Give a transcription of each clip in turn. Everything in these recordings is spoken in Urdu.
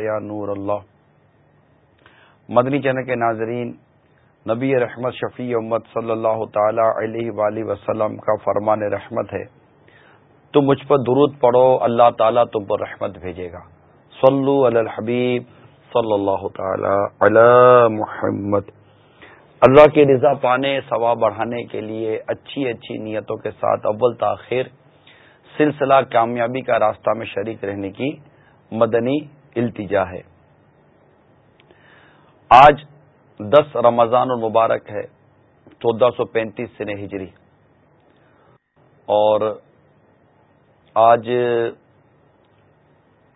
یا نور اللہ۔ مدنی چینل کے ناظرین، نبی رحمت شفیع امت صلی اللہ تعالی علیہ وآلہ وسلم کا فرمان رحمت ہے۔ تم مجھ پر درود پڑھو، اللہ تعالیٰ تم پر رحمت بھیجے گا۔ صلو علی الحبیب صلی اللہ تعالی علی محمد۔ اللہ کی رضا پانے، ثواب بڑھانے کے لیے اچھی اچھی نیتوں کے ساتھ اول تاخیر، سلسلہ کامیابی کا راستہ میں شریک رہنے کی مدنی التجا ہے۔ آج دس رمضان المبارک ہے، چودہ سو پینتیس سن ہجری۔ اور آج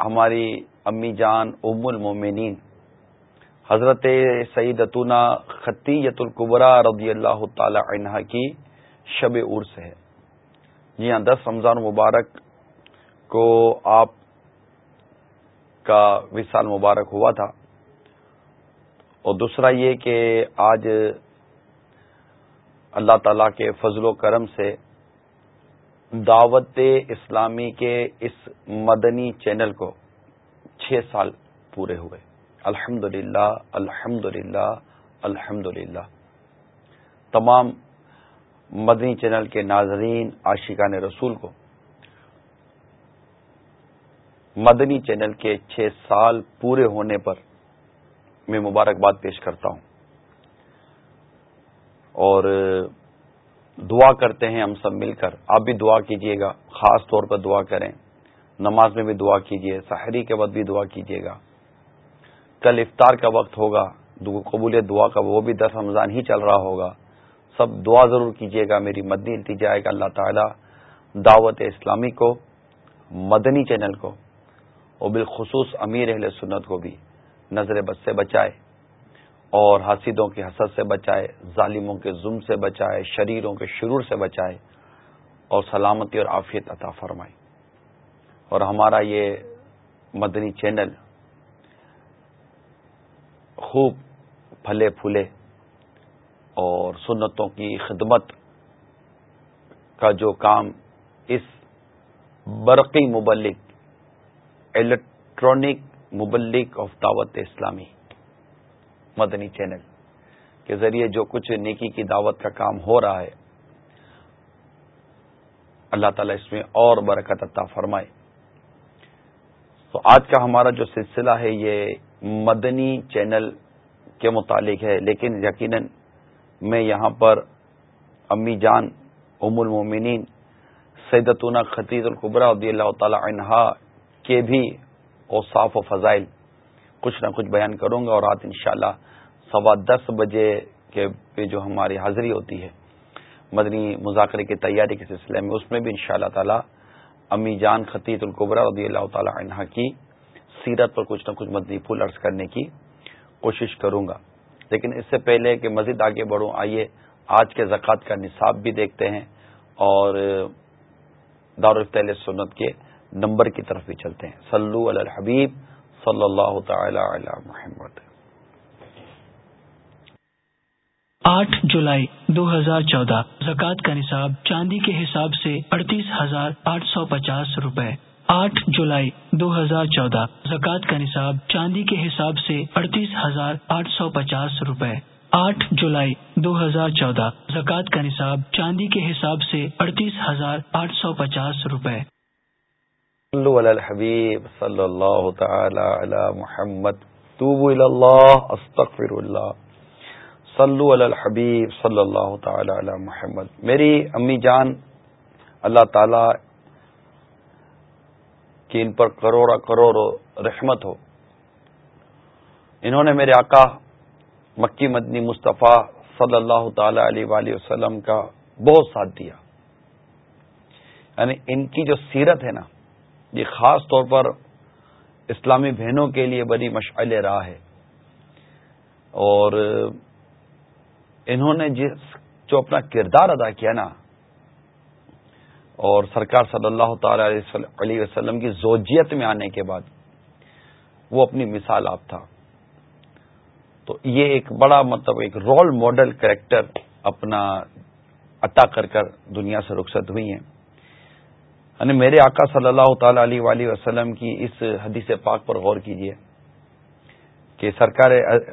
ہماری امی جان ام المومنین، حضرت سعید اتونا خطیت القبرا رضی اللہ تعالی عنہ کی شب عرس ہے۔ جی ہاں دس رمضان مبارک کو آپ کا وصال مبارک ہوا تھا۔ اور دوسرا یہ کہ آج اللہ تعالی کے فضل و کرم سے دعوت اسلامی کے اس مدنی چینل کو چھ سال پورے ہوئے۔ الحمد للہ الحمد للہ الحمد للہ تمام مدنی چینل کے ناظرین، عاشقان رسول کو مدنی چینل کے چھ سال پورے ہونے پر میں مبارکباد پیش کرتا ہوں۔ اور دعا کرتے ہیں ہم سب مل کر۔ آپ بھی دعا کیجیے گا، خاص طور پر دعا کریں۔ نماز میں بھی دعا کیجیے، سحری کے وقت بھی دعا کیجیے گا۔ کل افطار کا وقت ہوگا قبول دعا کا وہ بھی دس رمضان ہی چل رہا ہوگا۔ سب دعا ضرور کیجیے گا، میری مدنی التجائے گا اللہ تعالی۔ دعوت اسلامی کو، مدنی چینل کو۔ اور بالخصوص امیر اہل سنت کو بھی نظر بد سے بچائے اور حاسدوں کے حسد سے بچائے، ظالموں کے ظلم سے بچائے، شریروں کے شرور سے بچائے اور سلامتی اور عافیت عطا فرمائے۔ اور ہمارا یہ مدنی چینل خوب پھلے پھولے اور سنتوں کی خدمت کا جو کام اس برقی مبلک الیکٹرانک مبلک آف دعوت اسلامی مدنی چینل کے ذریعے جو کچھ نیکی کی دعوت کا کام ہو رہا ہے، اللہ تعالیٰ اس میں اور برکت عطا فرمائے۔ تو آج کا ہمارا جو سلسلہ ہے، یہ مدنی چینل کے متعلق ہے، لیکن یقیناً میں یہاں پر امی جان، ام المومنین، سیدتنا خطیط القبرا عدی اللہ تعالی عنہا کے بھی اوصاف و فضائل کچھ نہ کچھ بیان کروں گا اور رات انشاءاللہ سوا دس بجے کے پہ جو ہماری حاضری ہوتی ہے، مدنی مذاکرے کی تیاری کے سلسلے میں، اس میں بھی انشاءاللہ تعالی امی جان خطیط القبرا رضی اللہ تعالی عنہ کی سیرت پر کچھ نہ کچھ مدنی پھول عرض کرنے کی کوشش کروں گا۔ لیکن اس سے پہلے کہ مزید آگے بڑھوں، آئیے آج کے زکوٰۃ کا نصاب بھی دیکھتے ہیں اور دارالفت سنت کے نمبر کی طرف بھی چلتے ہیں۔ سلو الحبیب صلی اللہ تعالی علی محمد۔ آٹھ جولائی دو ہزار چودہ۔ زکوٰۃ کا نصاب چاندی کے حساب سے اڑتیس ہزار آٹھ سو پچاس روپے۔ آٹھ جولائی دو ہزار چودہ۔ زکوٰۃ کا نصاب چاندی کے حساب سے اڑتیس ہزار آٹھ سو پچاس روپے۔ آٹھ جولائی دو ہزار چودہ۔ زکوٰۃ کا نصاب چاندی کے حساب سے اڑتیس ہزار آٹھ سو پچاس روپے۔ صلو علی الحبیب صلی اللہ تعالی علی محمد. توبو اللہ استغفر اللہ. صلو علی الحبیب صلی اللہ تعالی علی محمد. میری امی جان اللہ تعالی کی ان پر کروڑا کروڑ رحمت ہو. انہوں نے میرے آقا مکی مدنی مصطفیٰ صلی اللہ تعالی علیہ وآلہ وسلم کا بہت ساتھ دیا. یعنی ان کی جو سیرت ہے نا یہ خاص طور پر اسلامی بہنوں کے لیے بڑی مشعل راہ ہے۔ اور انہوں نے جس جو اپنا کردار ادا کیا نا، اور سرکار صلی اللہ تعالی علیہ وسلم کی زوجیت میں آنے کے بعد وہ اپنی مثال آپ تھا۔ تو یہ ایک بڑا مطلب ایک رول ماڈل کریکٹر اپنا عطا کر کر دنیا سے رخصت ہوئی ہیں۔ یعنی میرے آقا صلی اللہ تعالی علیہ وآلہ وسلم کی اس حدیث پاک پر غور کیجیے کہ سرکار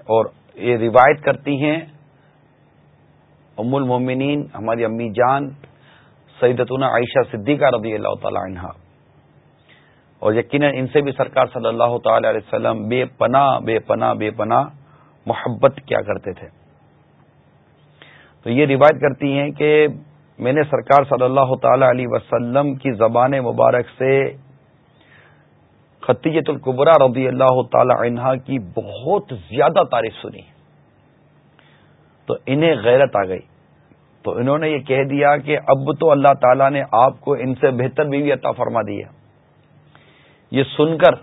اور یہ روایت کرتی ہیں، ام المومنین، ہماری امی جان، سیدتنا عائشہ صدیقہ رضی اللہ تعالی عنہ اور یقیناً ان سے بھی سرکار صلی اللہ تعالی علیہ وسلم بے پناہ بے پناہ بے پناہ محبت کیا کرتے تھے۔ تو یہ روایت کرتی ہیں کہ میں نے سرکار صلی اللہ تعالی علیہ وسلم کی زبان مبارک سے خطیت القبرا رضی اللہ تعالی عنہ کی بہت زیادہ تعریف سنی۔ تو انہیں غیرت آ گئی۔ تو انہوں نے یہ کہہ دیا کہ اب تو اللہ تعالیٰ نے آپ کو ان سے بہتر بیوی عطا فرما دی ہے۔ یہ سن کر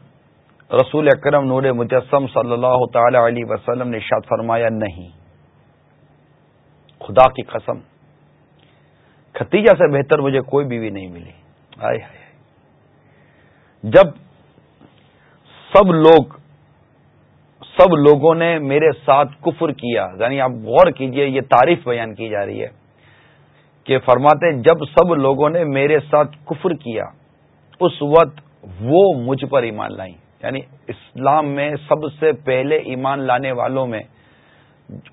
رسول اکرم نور مجسم صلی اللہ تعالی علیہ وسلم نے شاد فرمایا، نہیں۔ خدا کی قسم ختیجہ سے بہتر مجھے کوئی بیوی نہیں ملی۔ آئے جب سب لوگ، سب لوگوں نے میرے ساتھ کفر کیا یعنی آپ غور کیجیے، یہ تعریف بیان کی جا رہی ہے کہ فرماتے جب سب لوگوں نے میرے ساتھ کفر کیا، اس وقت وہ مجھ پر ایمان لائیں۔ یعنی اسلام میں سب سے پہلے ایمان لانے والوں میں،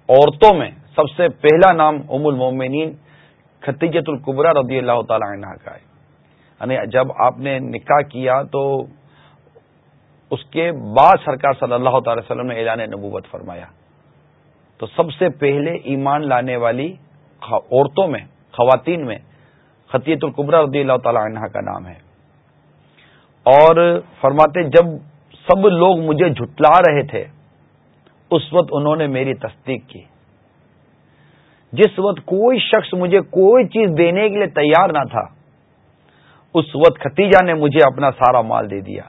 عورتوں میں سب سے پہلا نام ام المومنین ختیجت القبرا رضی اللہ تعالی عنہ کا ہے۔ یعنی جب آپ نے نکاح کیا تو اس کے بعد سرکار صلی اللہ تعالی وسلم نے اعلان نبوت فرمایا۔ تو سب سے پہلے ایمان لانے والی عورتوں میں، خواتین میں خطیت القبرا رضی اللہ تعالی عنہ کا نام ہے۔ اور فرماتے، جب سب لوگ مجھے جھٹلا رہے تھے، اس وقت انہوں نے میری تصدیق کی۔ جس وقت کوئی شخص مجھے کوئی چیز دینے کے لیے تیار نہ تھا، اس وقت ختیجہ نے مجھے اپنا سارا مال دے دیا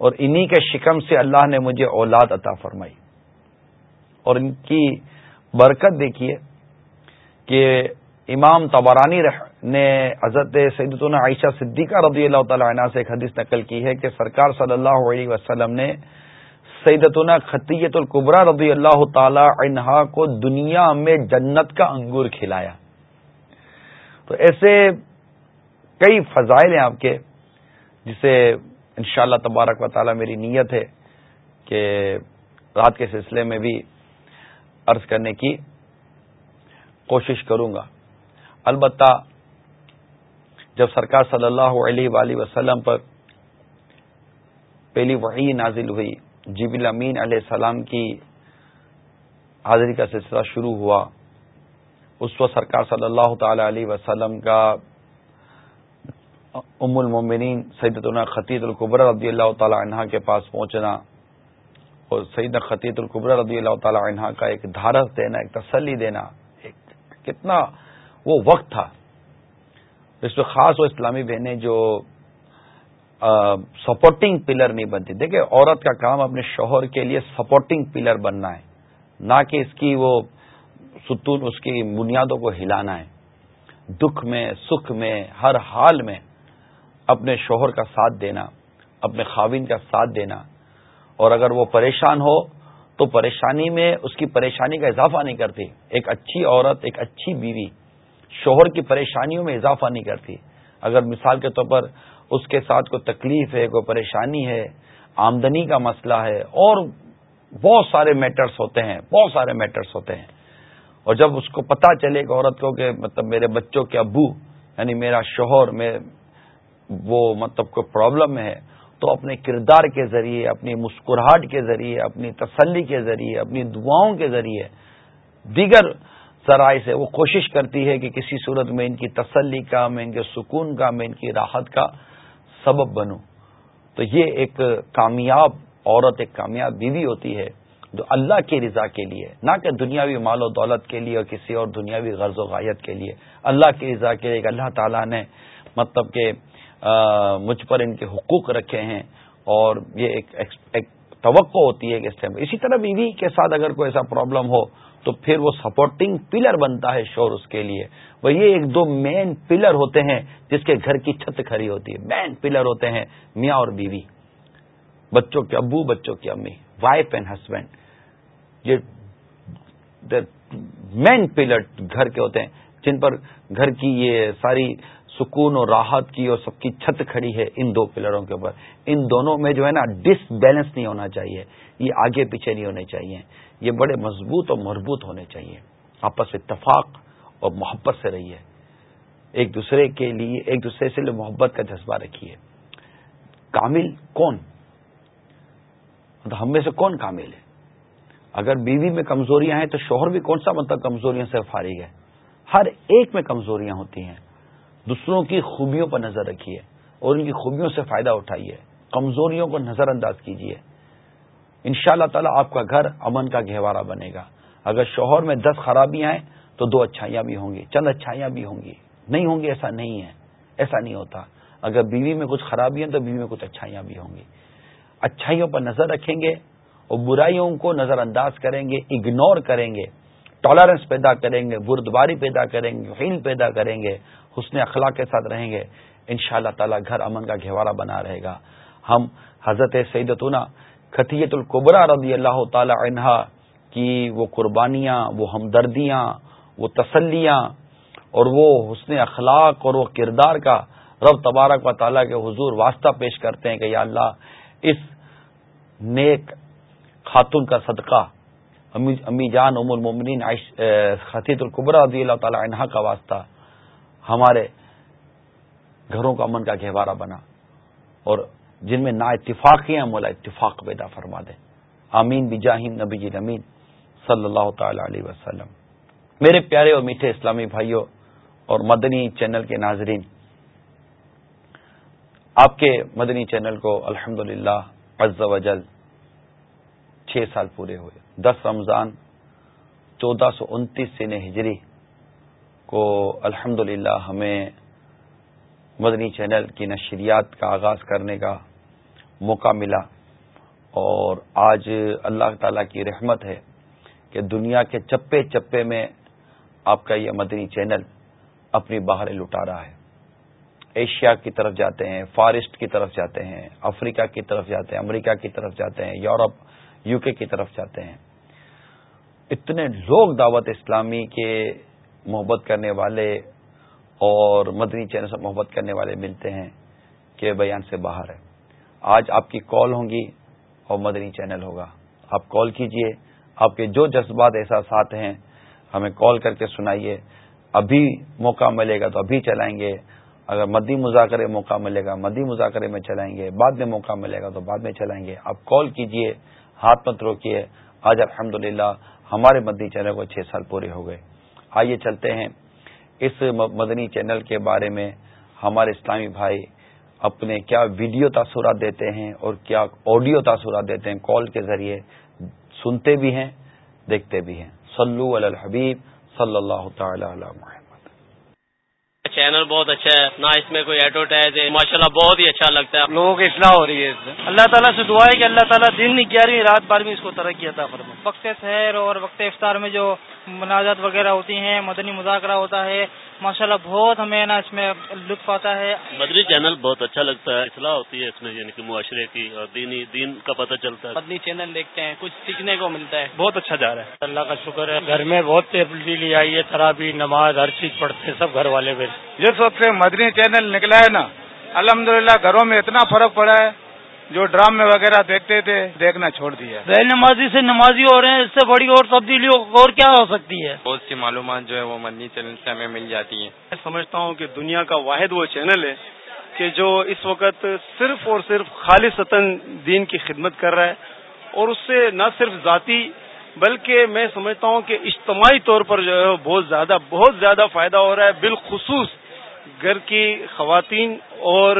اور انہی کے شکم سے اللہ نے مجھے اولاد عطا فرمائی۔ اور ان کی برکت دیکھیے کہ امام تبارانی نے حضرت سیدتنا عائشہ صدیقہ رضی اللہ تعالی عنہ سے ایک حدیث نقل کی ہے کہ سرکار صلی اللہ علیہ وسلم نے سیدتنا خطیت القبرا رضی اللہ تعالی عنہا کو دنیا میں جنت کا انگور کھلایا۔ تو ایسے کئی فضائل ہیں آپ کے، جسے انشاءاللہ تبارک و تعالی میری نیت ہے کہ رات کے سلسلے میں بھی عرض کرنے کی کوشش کروں گا۔ البتہ جب سرکار صلی اللہ علیہ وآلہ وسلم پر پہلی وحی نازل ہوئی جیب الامین علیہ السلام کی حاضری کا سلسلہ شروع ہوا۔ اس وقت سرکار صلی اللہ تعالی علیہ وسلم کا ام المومنین سیدتنا خطیط القبر رضی اللہ تعالی عنہ کے پاس پہنچنا اور سید خطیط القبر رضی اللہ تعالی عنہ کا ایک دھارس دینا، ایک تسلی دینا، ایک کتنا وہ وقت تھا۔ اس میں خاص وہ اسلامی بہنیں جو سپورٹنگ پلر نہیں بنتی۔ دیکھیں، عورت کا کام اپنے شوہر کے لیے سپورٹنگ پلر بننا ہے، نہ کہ اس کی وہ ستون، اس کی بنیادوں کو ہلانا ہے۔ دکھ میں، سکھ میں، ہر حال میں اپنے شوہر کا ساتھ دینا، اپنے خاوین کا ساتھ دینا۔ اور اگر وہ پریشان ہو، تو پریشانی میں اس کی پریشانی کا اضافہ نہیں کرتی۔ ایک اچھی عورت، ایک اچھی بیوی شوہر کی پریشانیوں میں اضافہ نہیں کرتی۔ اگر مثال کے طور پر اس کے ساتھ کوئی تکلیف ہے، کوئی پریشانی ہے، آمدنی کا مسئلہ ہے، اور بہت سارے میٹرز ہوتے ہیں، بہت سارے میٹرز ہوتے ہیں۔ اور جب اس کو پتا چلے کہ عورت کو کہ مطلب میرے بچوں کے ابو یعنی میرا شوہر، میں وہ مطلب کوئی پرابلم ہے، تو اپنے کردار کے ذریعے، اپنی مسکراہٹ کے ذریعے، اپنی تسلی کے ذریعے، اپنی دعاؤں کے ذریعے دیگر ذرائع سے وہ کوشش کرتی ہے کہ کسی صورت میں ان کی تسلی کا، میں ان کے سکون کا، میں ان کی راحت کا سبب بنوں تو یہ ایک کامیاب عورت، ایک کامیاب بیوی ہوتی ہے جو اللہ کی رضا کے لیے، نہ کہ دنیاوی مال و دولت کے لیے اور کسی اور دنیاوی غرض و غایت کے لیے۔ اللہ کی رضا کے لیے اللہ تعالیٰ نے مطلب کہ مجھ پر ان کے حقوق رکھے ہیں اور یہ ایک ایک توقع ہوتی ہے کہ اس ٹائم۔ اسی طرح بیوی کے ساتھ اگر کوئی ایسا پرابلم ہو تو پھر وہ سپورٹنگ پلر بنتا ہے شور اس کے لیے۔ وہ یہ ایک دو مین پلر ہوتے ہیں جس کے گھر کی چھت کھڑی ہوتی ہے۔ مین پلر ہوتے ہیں میاں اور بیوی۔ بچوں کے ابو، بچوں کی امی۔ وائف اینڈ ہسبینڈ یہ مین پلر گھر کے ہوتے ہیں۔ جن پر گھر کی یہ ساری سکون اور راحت کی اور سب کی چھت کھڑی ہے ان دو پلروں کے اوپر۔ ان دونوں میں جو ہے نا ڈس بیلنس نہیں ہونا چاہیے۔ یہ آگے پیچھے نہیں ہونے چاہیے۔ یہ بڑے مضبوط اور مربوط ہونے چاہیے۔ آپس اتفاق اور محبت سے رہیے۔ ایک دوسرے کے لیے، ایک دوسرے سے محبت کا جذبہ رکھیے۔ کامل کون؟ مطلب ہم میں سے کون کامل ہے؟ اگر بیوی میں کمزوریاں ہیں تو شوہر بھی کون سا مطلب کمزوریاں سے فارغ ہے؟ ہر ایک میں کمزوریاں ہوتی ہیں۔ دوسروں کی خوبیوں پر نظر رکھیے اور ان کی خوبیوں سے فائدہ اٹھائیے۔ کمزوریوں کو نظر انداز کیجیے۔ ان شاء اللہ تعالیٰ آپ کا گھر امن کا گہوارہ بنے گا۔ اگر شوہر میں دس خرابیاں ہیں تو دو اچھائیاں بھی ہوں گی۔ چند اچھائیاں بھی ہوں گی۔ نہیں ہوں گی ایسا نہیں ہے۔ ایسا نہیں ہوتا۔ اگر بیوی میں کچھ خرابی ہیں تو بیوی میں کچھ اچھائیاں بھی ہوں گی۔ اچھائیوں پر نظر رکھیں گے اور برائیوں کو نظر انداز کریں گے اگنور کریں گے۔ ٹالرنس پیدا کریں گے، بردباری پیدا کریں گے حل پیدا کریں گے۔ حسن اخلاق کے ساتھ رہیں گے۔ ان شاء اللہ تعالیٰ گھر امن کا گہوارہ بنا رہے گا۔ ہم حضرت سیدتنا خطیت القبرا رضی اللہ تعالی عنہا کی وہ قربانیاں، وہ ہمدردیاں، وہ تسلیاں اور وہ حسن اخلاق اور وہ کردار کا رب تبارک و تعالیٰ کے حضور واسطہ پیش کرتے ہیں کہ یا اللہ اس نیک خاتون کا صدقہ، امی جان ام المومنین خطیت القبرا رضی اللہ تعالی عنہا کا واسطہ ہمارے گھروں کا امن کا گہوارہ بنا اور جن میں نا اتفاقی مولا اتفاق پیدا فرما دے۔ آمین بجاہم نبی جی صلی اللہ تعالی علیہ وسلم۔ میرے پیارے اور میٹھے اسلامی بھائیوں اور مدنی چینل کے ناظرین، آپ کے مدنی چینل کو الحمد للہ عز وجل چھ سال پورے ہوئے۔ دس رمضان چودہ سو انتیس سن ہجری کو الحمد ہمیں مدنی چینل کی نشریات کا آغاز کرنے کا موقع ملا اور آج اللہ تعالی کی رحمت ہے کہ دنیا کے چپے چپے میں آپ کا یہ مدنی چینل اپنی باہر لٹا رہا ہے۔ ایشیا کی طرف جاتے ہیں، فارسٹ کی طرف جاتے ہیں، افریقہ کی طرف جاتے ہیں، امریکہ کی طرف جاتے ہیں، یورپ، یو کے کی طرف جاتے ہیں۔ اتنے لوگ دعوت اسلامی کے محبت کرنے والے اور مدنی چینل سے محبت کرنے والے ملتے ہیں کہ بیان سے باہر ہے۔ آج آپ کی کال ہوں گی اور مدنی چینل ہوگا۔ آپ کال کیجیے۔ آپ کے جو جذبات احساسات ہیں، ہمیں کال کر کے سنائیے۔ ابھی موقع ملے گا تو ابھی چلائیں گے۔ اگر مدی مذاکرے موقع ملے گا مدی مذاکرے میں چلائیں گے۔ بعد میں موقع ملے گا تو بعد میں چلائیں گے۔ آپ کال کیجیے، ہاتھ مت روکیے۔ آج الحمد ہمارے مدنی چینل کو چھ سال پورے ہو گئے۔ آئیے چلتے ہیں۔ اس مدنی چینل کے بارے میں ہمارے اسلامی بھائی اپنے کیا ویڈیو تاثرات دیتے ہیں اور کیا آڈیو تاثرات دیتے ہیں کال کے ذریعے سنتے بھی ہیں دیکھتے بھی ہیں۔ صلو علی الحبیب صلی اللہ تعالی علی محمد۔ چینل بہت اچھا ہے نہ اس میں کوئی ایڈورٹائز ہے ماشاء اللہ بہت ہی اچھا لگتا ہے۔ لوگوں کی اصلاح ہو رہی ہے اللہ تعالیٰ سے دعا ہے کہ اللہ تعالیٰ دن گیارہویں رات بارہویں اس کو ترقی عطا فرما وقت سحر اور وقت افطار میں جو مناجات وغیرہ ہوتی ہیں مدنی مذاکرہ ہوتا ہے۔ ماشاءاللہ بہت ہمیں نا اس میں لطف آتا ہے۔ مدنی چینل بہت اچھا لگتا ہے اصلاح ہوتی ہے اس میں یعنی کہ معاشرے کی اور دینی دین کا پتہ چلتا ہے۔ مدنی چینل دیکھتے ہیں کچھ سیکھنے کو ملتا ہے۔ بہت اچھا جا رہا ہے۔ اللہ کا شکر ہے۔ گھر میں بہت تبدیلی آئی ہے ترابی نماز ہر چیز پڑھتے ہیں سب گھر والے بھی جس وقت سے مدنی چینل نکلا ہے نا الحمدللہ گھروں میں اتنا فرق پڑا ہے۔ جو ڈرامے وغیرہ دیکھتے تھے دیکھنا چھوڑ دیا۔ بے نمازی سے نمازی ہو رہے ہیں اس سے بڑی اور تبدیلی اور کیا ہو سکتی ہے؟ بہت سی معلومات جو ہے وہ مدنی چینل سے ہمیں مل جاتی ہیں۔ میں سمجھتا ہوں کہ دنیا کا واحد وہ چینل ہے کہ جو اس وقت صرف اور صرف خالص دین کی خدمت کر رہا ہے اور اس سے نہ صرف ذاتی بلکہ میں سمجھتا ہوں کہ اجتماعی طور پر جو ہے بہت زیادہ بہت زیادہ فائدہ ہو رہا ہے بالخصوص گھر کی خواتین اور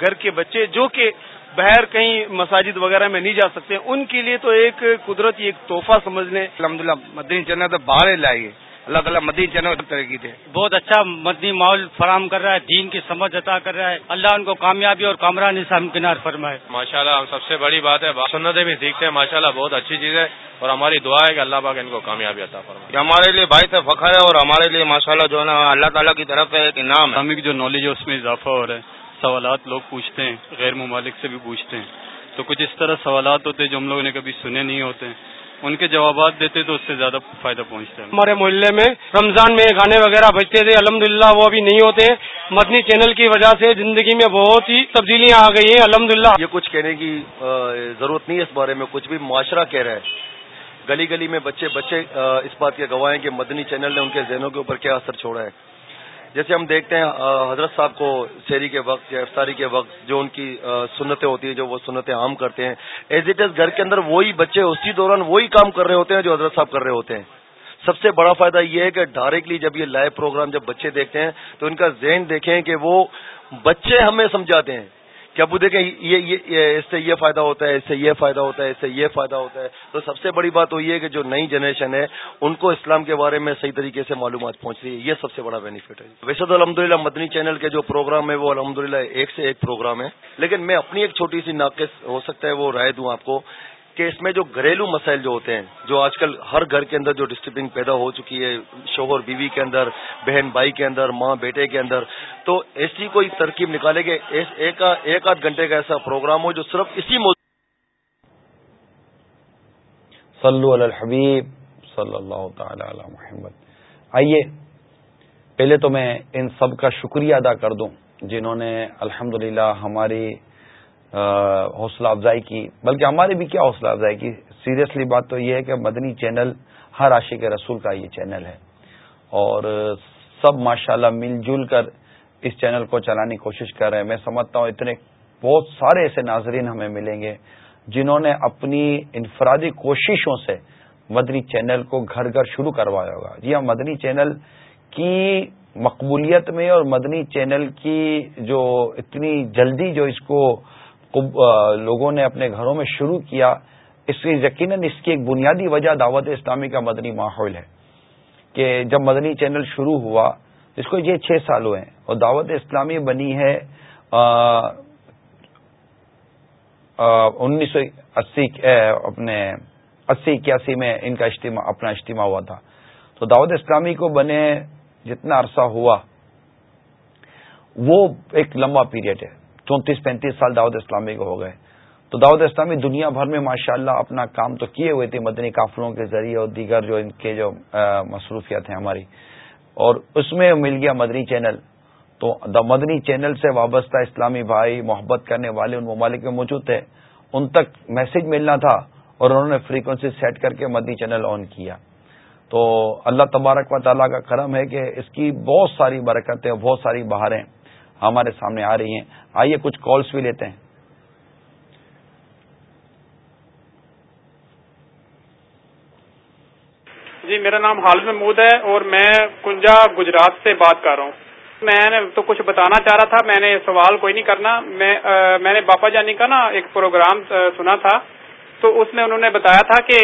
گھر کے بچے جو کہ باہر کہیں مساجد وغیرہ میں نہیں جا سکتے ان کے لیے تو ایک قدرتی ایک تحفہ سمجھ لیں۔ الحمد للہ مدنی چینل تو باہر لائیے اللہ تعالیٰ مدی چینل ترقی دے۔ بہت اچھا مدنی ماحول فراہم کر رہا ہے دین کی سمجھ عطا کر رہا ہے۔ اللہ ان کو کامیابی اور کامران نظام کنار فرمائے۔ ماشاء اللہ سب سے بڑی بات ہے سنتیں بھی سیکھتے ہیں ماشاء اللہ بہت اچھی چیز ہے۔ اور ہماری دعا ہے کہ اللہ پاک ان کو کامیابی عطا فرمائے۔ ہمارے لیے بھائی سے فخر ہے اور ہمارے لیے ماشاء اللہ جو ہے نا اللہ تعالیٰ کی طرف ہے ایک انعام ہے۔ جو نالج ہے اس میں اضافہ ہو رہا ہے۔ سوالات لوگ پوچھتے ہیں غیر ممالک سے بھی پوچھتے ہیں۔ تو کچھ اس طرح سوالات ہوتے ہیں جو ہم لوگوں نے کبھی سنے نہیں ہوتے ان کے جوابات دیتے تو اس سے زیادہ فائدہ پہنچتا ہے۔ ہمارے محلے میں رمضان میں گانے وغیرہ بجتے تھے الحمد وہ ابھی نہیں ہوتے۔ مدنی چینل کی وجہ سے زندگی میں بہت ہی تبدیلیاں آ گئی ہیں الحمد یہ کچھ کہنے کی ضرورت نہیں ہے اس بارے میں کچھ بھی معاشرہ کہہ رہا ہے۔ گلی گلی میں بچے بچے اس بات کے گواہ ہیں کہ مدنی چینل نے ان کے ذہنوں کے اوپر کیا اثر چھوڑا ہے۔ جیسے ہم دیکھتے ہیں حضرت صاحب کو شہری کے وقت یا افطاری کے وقت جو ان کی سنتیں ہوتی ہیں، جو وہ سنتیں عام کرتے ہیں ایز اٹ از گھر کے اندر وہی بچے اسی دوران وہی کام کر رہے ہوتے ہیں جو حضرت صاحب کر رہے ہوتے ہیں۔ سب سے بڑا فائدہ یہ ہے کہ ڈائریکٹلی جب یہ لائیو پروگرام جب بچے دیکھتے ہیں تو ان کا ذہن دیکھیں کہ وہ بچے ہمیں سمجھاتے ہیں۔ کہ ابو دیکھیں یہ اس سے یہ فائدہ ہوتا ہے، اس سے یہ فائدہ ہوتا ہے، اس سے یہ فائدہ ہوتا ہے۔ تو سب سے بڑی بات وہ یہ ہے کہ جو نئی جنریشن ہے، ان کو اسلام کے بارے میں صحیح طریقے سے معلومات پہنچ رہی ہے۔ یہ سب سے بڑا بینیفٹ ہے۔ ویسے تو الحمد مدنی چینل کے جو پروگرام ہے، وہ الحمد ایک سے ایک پروگرام ہے۔ لیکن میں اپنی ایک چھوٹی سی ناقص ہو سکتا ہے، وہ رائے دوں آپ کو کہ اس میں جو گھریلو مسائل جو ہوتے ہیں، جو آج کل ہر گھر کے اندر جو ڈسٹربنگ پیدا ہو چکی ہے، شوہر بیوی کے اندر، بہن بھائی کے اندر، ماں بیٹے کے اندر، تو ایسی کوئی ترکیب نکالے گے ایک آدھ گھنٹے کا ایسا پروگرام ہو جو صرف اسی موضوع صلو علی الحبیب، صلی اللہ تعالی علی محمد۔ آئیے، پہلے تو میں ان سب کا شکریہ ادا کر دوں، جنہوں نے الحمدللہ ہماری حوصلہ افزائی کی۔ بلکہ ہماری بھی کیا حوصلہ افزائی کی۔ سیریسلی بات تو یہ ہے کہ مدنی چینل ہر عاشق رسول کا یہ چینل ہے۔ اور سب ماشاءاللہ اللہ مل جل کر اس چینل کو چلانے کی کوشش کر رہے ہیں۔ میں سمجھتا ہوں اتنے بہت سارے ایسے ناظرین ہمیں ملیں گے جنہوں نے اپنی انفرادی کوششوں سے مدنی چینل کو گھر گھر شروع کروایا ہوگا۔ جی ہاں مدنی چینل کی مقبولیت میں اور مدنی چینل کی جو اتنی جلدی جو اس کو لوگوں نے اپنے گھروں میں شروع کیا۔ اس کی یقیناً اس کی ایک بنیادی وجہ دعوت اسلامی کا مدنی ماحول ہے کہ جب مدنی چینل شروع ہوا، اس کو یہ چھ سال ہوئے ہیں اور دعوت اسلامی بنی ہے انیس سو اسی اپنے اسی اکیاسی میں ان کا اجتماع، اپنا اجتماع ہوا تھا۔ تو دعوت اسلامی کو بنے جتنا عرصہ ہوا، وہ ایک لمبا پیریڈ ہے۔ چونتیس پینتیس سال دعوت اسلامی کو ہو گئے۔ تو دعوت اسلامی دنیا بھر میں ماشاء اللہ اپنا کام تو کیے ہوئے تھے، مدنی قافلوں کے ذریعے اور دیگر جو ان کے جو مصروفیات ہیں ہماری۔ اور اس میں مل گیا مدنی چینل۔ تو دا مدنی چینل سے وابستہ اسلامی بھائی محبت کرنے والے ان ممالک میں موجود تھے۔ ان تک میسج ملنا تھا اور انہوں نے فریکوینسی سیٹ کر کے مدنی چینل آن کیا۔ تو اللہ تبارک و تعالیٰ کا کرم ہے کہ اس کی بہت ساری برکتیں اور بہت ساری بہاریں ہمارے سامنے آ رہی ہیں۔ آئیے کچھ کالس بھی لیتے ہیں۔ جی میرا نام حال محمود ہے اور میں کنجا گجرات سے بات کر رہا ہوں۔ میں نے تو کچھ بتانا چاہ رہا تھا، میں نے سوال کوئی نہیں کرنا۔ میں میں نے باپا جانی کا نا ایک پروگرام سنا تھا۔ تو اس میں انہوں نے بتایا تھا کہ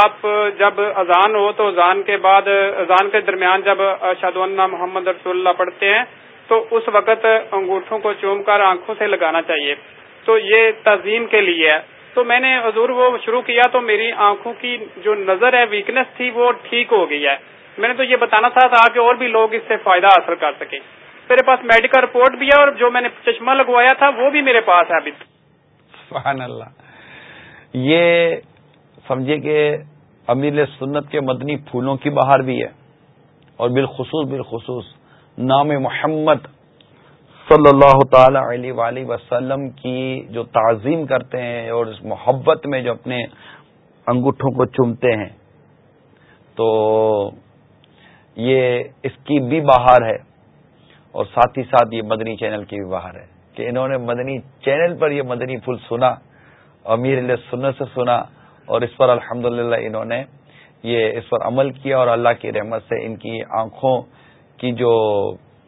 آپ جب اذان ہو تو اذان کے بعد، اذان کے درمیان جب شادوانہ محمد رسول اللہ پڑھتے ہیں تو اس وقت انگوٹھوں کو چوم کر آنکھوں سے لگانا چاہیے۔ تو یہ تعظیم کے لیے ہے۔ تو میں نے حضور وہ شروع کیا تو میری آنکھوں کی جو نظر ہے ویکنیس تھی، وہ ٹھیک ہو گئی ہے۔ میں نے تو یہ بتانا تھا تاکہ اور بھی لوگ اس سے فائدہ حاصل کر سکیں۔ میرے پاس میڈیکل رپورٹ بھی ہے اور جو میں نے چشمہ لگوایا تھا، وہ بھی میرے پاس ہے ابھی۔ سبحان اللہ۔ یہ سمجھے کہ امیر سنت کے مدنی پھولوں کی بہار بھی ہے اور بالخصوص بالخصوص نام محمد صلی اللہ تعالی علیہ وآلہ وسلم کی جو تعظیم کرتے ہیں اور اس محبت میں جو اپنے انگوٹھوں کو چومتے ہیں۔ تو یہ اس کی بھی بہار ہے اور ساتھ ہی ساتھ یہ مدنی چینل کی بھی بہار ہے کہ انہوں نے مدنی چینل پر یہ مدنی پھول سنا، امیر علیہ سنت سے سنا اور اس پر الحمد انہوں نے یہ اس پر عمل کیا اور اللہ کی رحمت سے ان کی آنکھوں کی جو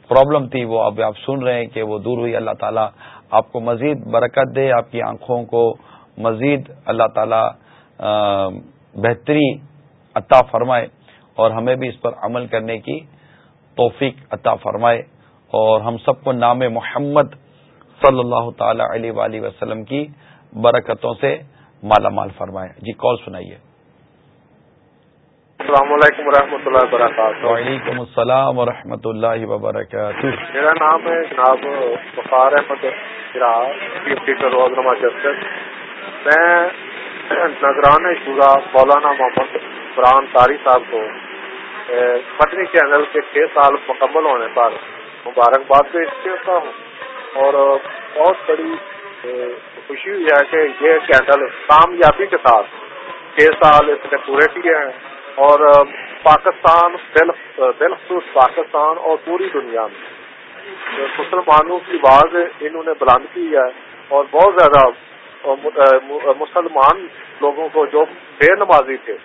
پرابلم تھی وہ اب آپ سن رہے ہیں کہ وہ دور ہوئی۔ اللہ تعالیٰ آپ کو مزید برکت دے، آپ کی آنکھوں کو مزید اللہ تعالیٰ بہتری عطا فرمائے اور ہمیں بھی اس پر عمل کرنے کی توفیق عطا فرمائے۔ اور ہم سب کو نام محمد صلی اللہ تعالی علیہ وآلہ وسلم کی برکتوں سے مالا مال فرمائے۔ جی کال سنائیے۔ السلام علیکم ورحمۃ اللہ وبرکاتہ۔ وعلیکم السلام ورحمۃ اللہ وبرکاتہ۔ میرا نام ہے جناب بخار احمد میں نگران شورا مولانا محمد فران تاری صاحب کو مدنی چینل کے چھ سال مکمل ہونے پر مبارکباد پیش کرتا ہوں۔ اور بہت بڑی خوشی ہوئی ہے کہ یہ چینل کامیابی کے ساتھ چھ سال اس نے پورے کیے ہیں۔ اور پاکستان بالخصوص پاکستان اور پوری دنیا میں۔ مسلمانوں کی آواز انہوں نے بلند کی ہے۔ اور بہت زیادہ مسلمان لوگوں کو جو بے نمازی تھے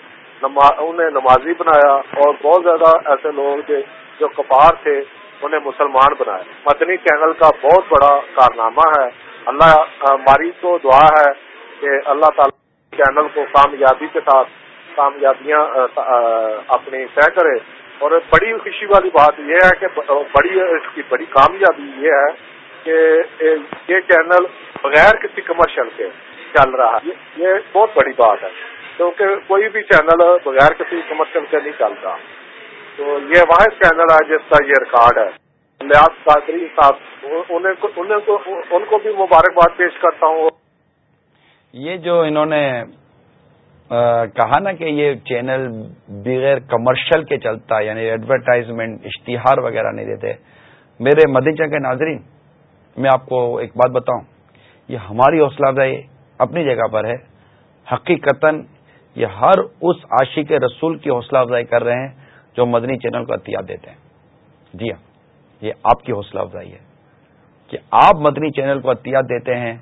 انہیں نمازی بنایا۔ اور بہت زیادہ ایسے لوگ جو کپار تھے، انہیں مسلمان بنایا۔ مدنی چینل کا بہت بڑا کارنامہ ہے۔ اللہ ہماری تو دعا ہے کہ اللہ تعالی چینل کو کامیابی کے ساتھ کامیابیاں اپنی طے کرے۔ اور بڑی خوشی والی بات یہ ہے کہ بڑی، اس کی بڑی کامیابی یہ ہے کہ یہ چینل بغیر کسی کمرشل کے چل رہا ہے۔ یہ بہت بڑی بات ہے۔ کیونکہ کوئی بھی چینل بغیر کسی کمرشل کے نہیں چلتا۔ تو یہ واحد چینل ہے جس کا یہ ریکارڈ ہے۔ لیاز قادری صاحب ان کو بھی مبارکباد پیش کرتا ہوں۔ یہ جو انہوں نے کہا نا کہ یہ چینل بغیر کمرشل کے چلتا یعنی ایڈورٹائزمنٹ اشتہار وغیرہ نہیں دیتے۔ میرے مدینچہ کے ناظرین، میں آپ کو ایک بات بتاؤں۔ یہ ہماری حوصلہ افزائی اپنی جگہ پر ہے۔ حقیقتا یہ ہر اس عاشق رسول کی حوصلہ افزائی کر رہے ہیں جو مدنی چینل کو احتیاط دیتے ہیں۔ جی ہاں یہ آپ کی حوصلہ افزائی ہے کہ آپ مدنی چینل کو احتیاط دیتے ہیں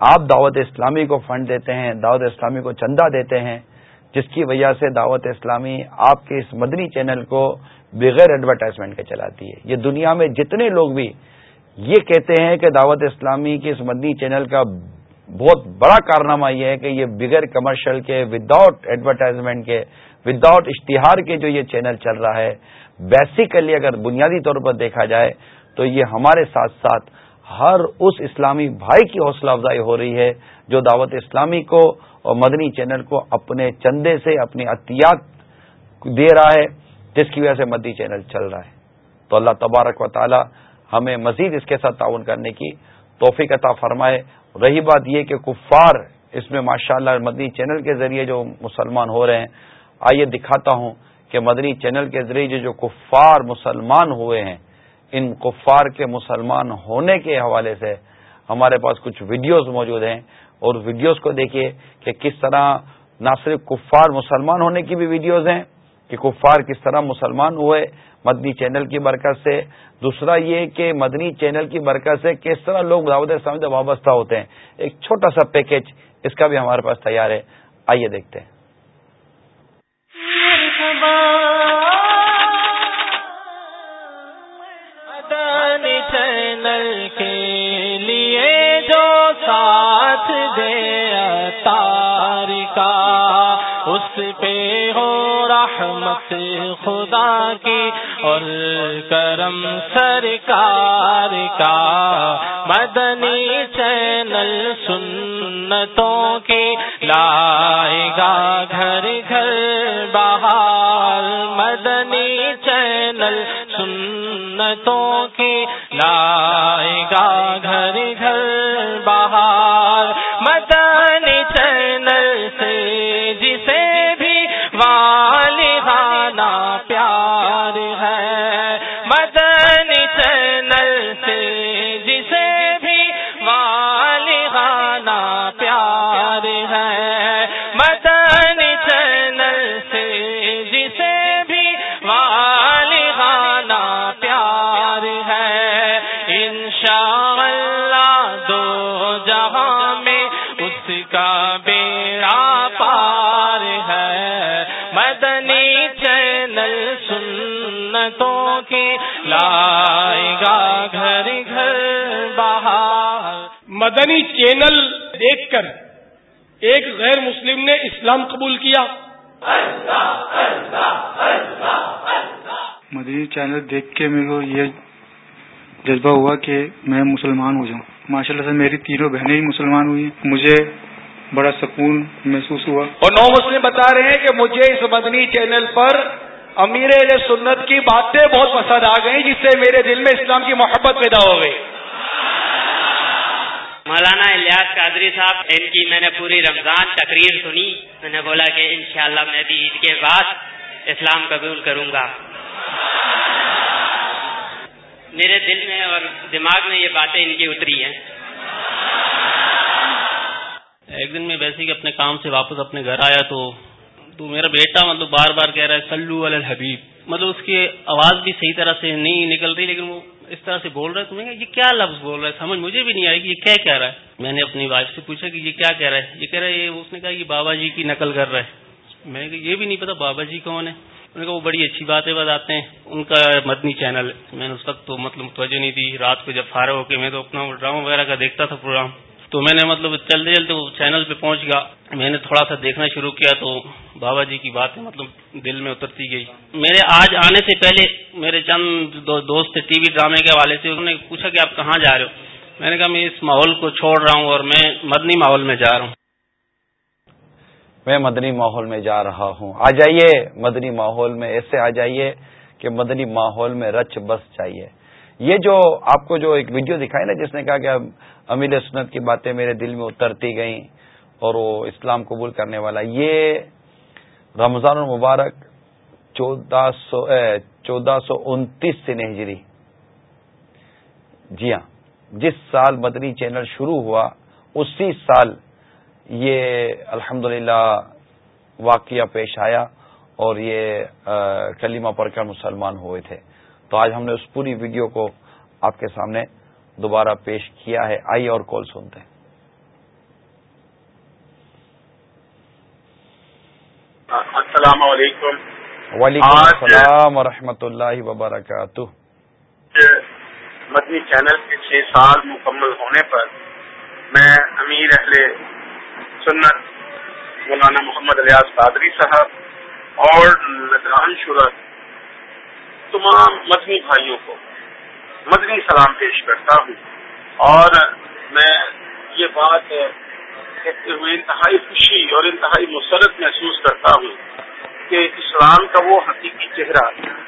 آپ دعوت اسلامی کو فنڈ دیتے ہیں، دعوت اسلامی کو چندہ دیتے ہیں، جس کی وجہ سے دعوت اسلامی آپ کے اس مدنی چینل کو بغیر ایڈورٹائزمنٹ کے چلاتی ہے۔ یہ دنیا میں جتنے لوگ بھی یہ کہتے ہیں کہ دعوت اسلامی کے اس مدنی چینل کا بہت بڑا کارنامہ یہ ہے کہ یہ بغیر کمرشل کے وداؤٹ ایڈورٹائزمنٹ کے وداؤٹ اشتہار کے جو یہ چینل چل رہا ہے بیسیکلی اگر بنیادی طور پر دیکھا جائے تو یہ ہمارے ساتھ ساتھ ہر اس اسلامی بھائی کی حوصلہ افزائی ہو رہی ہے جو دعوت اسلامی کو اور مدنی چینل کو اپنے چندے سے اپنی احتیاط دے رہا ہے، جس کی وجہ سے مدنی چینل چل رہا ہے۔ تو اللہ تبارک و تعالی ہمیں مزید اس کے ساتھ تعاون کرنے کی توفیق عطا فرمائے۔ رہی بات یہ کہ کفار اس میں ماشاء اللہ مدنی چینل کے ذریعے جو مسلمان ہو رہے ہیں، آئیے دکھاتا ہوں کہ مدنی چینل کے ذریعے جو کفار مسلمان ہوئے ہیں ان کفار کے مسلمان ہونے کے حوالے سے ہمارے پاس کچھ ویڈیوز موجود ہیں اور ویڈیوز کو دیکھیے کہ کس طرح نہ صرف کفار مسلمان ہونے کی بھی ویڈیوز ہیں کہ کفار کس طرح مسلمان ہوئے مدنی چینل کی برکت سے۔ دوسرا یہ کہ مدنی چینل کی برکت سے کس طرح لوگ دعوت اسلام سے وابستہ ہوتے ہیں۔ ایک چھوٹا سا پیکج اس کا بھی ہمارے پاس تیار ہے۔ آئیے دیکھتے ہیں۔ پہ ہو رحمت خدا کی اور کرم سرکار کا مدنی چینل سنتوں کی لائے گا گھر گھر بہار مدنی چینل سنتوں کی لائے گا مدنی چینل دیکھ کر ایک غیر مسلم نے اسلام قبول کیا۔ مدنی چینل دیکھ کے میرے کو یہ جذبہ ہوا کہ میں مسلمان ہو جاؤں۔ ماشاء اللہ سے میری تینوں بہنیں ہی مسلمان ہوئی مجھے بڑا سکون محسوس ہوا۔ اور نو مسلم بتا رہے ہیں کہ مجھے اس مدنی چینل پر امیر سنت کی باتیں بہت پسند آ گئی جس سے میرے دل میں اسلام کی محبت پیدا ہو گئی۔ مولانا الیاس قادری صاحب، ان کی میں نے پوری رمضان تقریر سنی۔ میں نے بولا کہ انشاءاللہ میں بھی عید کے بعد اسلام قبول کروں گا۔ میرے دل میں اور دماغ میں یہ باتیں ان کی اتری ہیں۔ ایک دن میں ویسے کہ اپنے کام سے واپس اپنے گھر آیا تو تو میرا بیٹا مطلب بار بار کہہ رہا ہے سلو الحبیب. مطلب اس کی آواز بھی صحیح طرح سے نہیں نکل رہی، لیکن وہ اس طرح سے بول رہا ہے تمہیں یہ کیا لفظ بول رہا ہے؟ سمجھ مجھے بھی نہیں آئی کہ یہ کیا کہہ رہا ہے۔ میں نے اپنی وائف سے پوچھا کہ یہ کیا کہہ رہا ہے؟ یہ کہہ رہا ہے اس نے کہا، یہ بابا جی کی نقل کر رہا ہے۔ میں نے کہا، یہ بھی نہیں پتا بابا جی کون ہے۔ انہوں نے کہا، وہ بڑی اچھی باتیں بتاتے ہیں، ان کا مدنی چینل میں نے اس وقت تو مطلب متوجہ نہیں دی رات کو جب فارغ ہو کے میں تو اپنا ڈرامہ وغیرہ کا دیکھتا تھا پروگرام۔ تو میں نے مطلب چلتے چلتے وہ چینل پہ پہنچ گیا۔ میں نے تھوڑا سا دیکھنا شروع کیا تو بابا جی کی باتیں مطلب دل میں اترتی گئی۔ میرے آج آنے سے پہلے میرے چند دوست ٹی وی ڈرامے کے حوالے سے انہوں نے پوچھا کہ آپ کہاں جا رہے ہو؟ میں نے کہا میں اس ماحول کو چھوڑ رہا ہوں اور میں مدنی ماحول میں جا رہا ہوں۔ میں مدنی ماحول میں جا رہا ہوں۔ آ جائیے مدنی ماحول میں، ایسے آ جائیے کہ مدنی ماحول میں رچ بس چاہیے یہ جو آپ کو جو ایک ویڈیو دکھائی نا، جس نے کہا کہ امیل سنت کی باتیں میرے دل میں اترتی گئیں اور وہ اسلام قبول کرنے والا. یہ رمضان المبارک چودہ سو چودہ سو انتیس سے نہجری جی ہاں جس سال مدنی چینل شروع ہوا، اسی سال یہ الحمد واقعہ پیش آیا اور یہ کلیمہ پڑھ کر مسلمان ہوئے تھے. تو آج ہم نے اس پوری ویڈیو کو آپ کے سامنے دوبارہ پیش کیا ہے۔ آئیے اور کال سنتے ہیں۔ السلام علیکم۔ وعلیکم السلام ورحمۃ اللہ وبرکاتہ۔ مدنی چینل کے چھ سال مکمل ہونے پر میں امیر اہل سنت مولانا محمد الیاس قادری صاحب اور نگران شرط تمام مدنی بھائیوں کو مدنی سلام پیش کرتا ہوں۔ اور میں یہ بات کہتے ہوئے انتہائی خوشی اور انتہائی مسرت محسوس کرتا ہوں کہ اسلام کا وہ حقیقی چہرہ،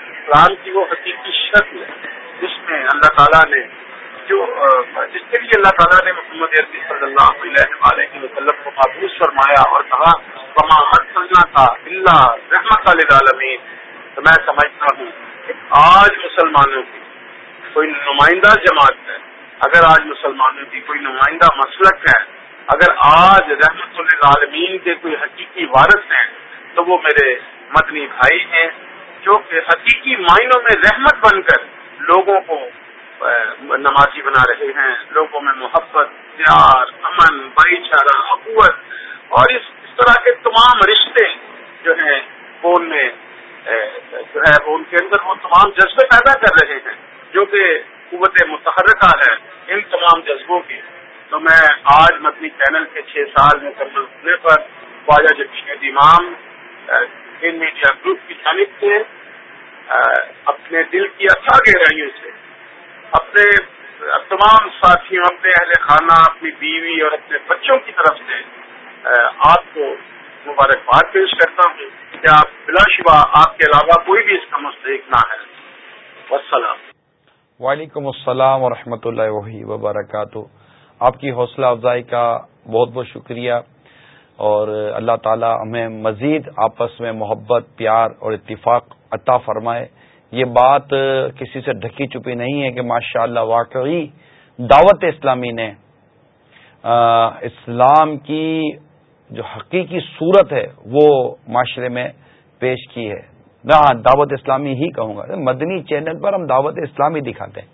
اسلام کی وہ حقیقی شکل جس میں اللہ تعالیٰ نے جو، جس کے لیے اللہ تعالیٰ نے محمد عربی صلی اللہ علیہ وسلم کو محبوس فرمایا اور کہا سننا تھا اللہ رحمت عالمین تو میں سمجھتا ہوں کہ آج مسلمانوں کی کوئی نمائندہ جماعت ہے، اگر آج مسلمانوں کی کوئی نمائندہ مسلک ہے، اگر آج رحمت العالمین کے کوئی حقیقی وارث ہیں، تو وہ میرے مدنی بھائی ہیں، جو کہ حقیقی معنوں میں رحمت بن کر لوگوں کو نمازی بنا رہے ہیں، لوگوں میں محبت، پیار، امن، بھائی چارہ اقوت اور اس اس طرح کے تمام رشتے جو ہیں، وہ ان میں جو ہے، وہ ان کے اندر وہ تمام جذبے پیدا کر رہے ہیں۔ جو کہ قوت متحرکہ ہے ان تمام جذبوں کی۔ تو میں آج مدنی چینل کے چھ سال مکمل ہونے پر خواجہ جدید امام ان میڈیا گروپ کی جانب سے اپنے دل کی اچھا گہرائیوں سے، اپنے تمام ساتھیوں، اپنے اہل خانہ، اپنی بیوی اور اپنے بچوں کی طرف سے آپ کو مبارکباد پیش کرتا ہوں۔ کہ آپ بلا شبہ آپ کے علاوہ کوئی بھی اس کا مستحق نہ ہے وسلام وعلیکم السلام ورحمۃ اللہ وبرکاتہ۔ آپ کی حوصلہ افزائی کا بہت بہت شکریہ۔ اور اللہ تعالی ہمیں مزید آپس میں محبت، پیار اور اتفاق عطا فرمائے۔ یہ بات کسی سے ڈھکی چپی نہیں ہے کہ ماشاء اللہ واقعی دعوت اسلامی نے اسلام کی جو حقیقی صورت ہے وہ معاشرے میں پیش کی ہے۔ میں ہاں دعوت اسلامی ہی کہوں گا۔ مدنی چینل پر ہم دعوت اسلامی دکھاتے ہیں۔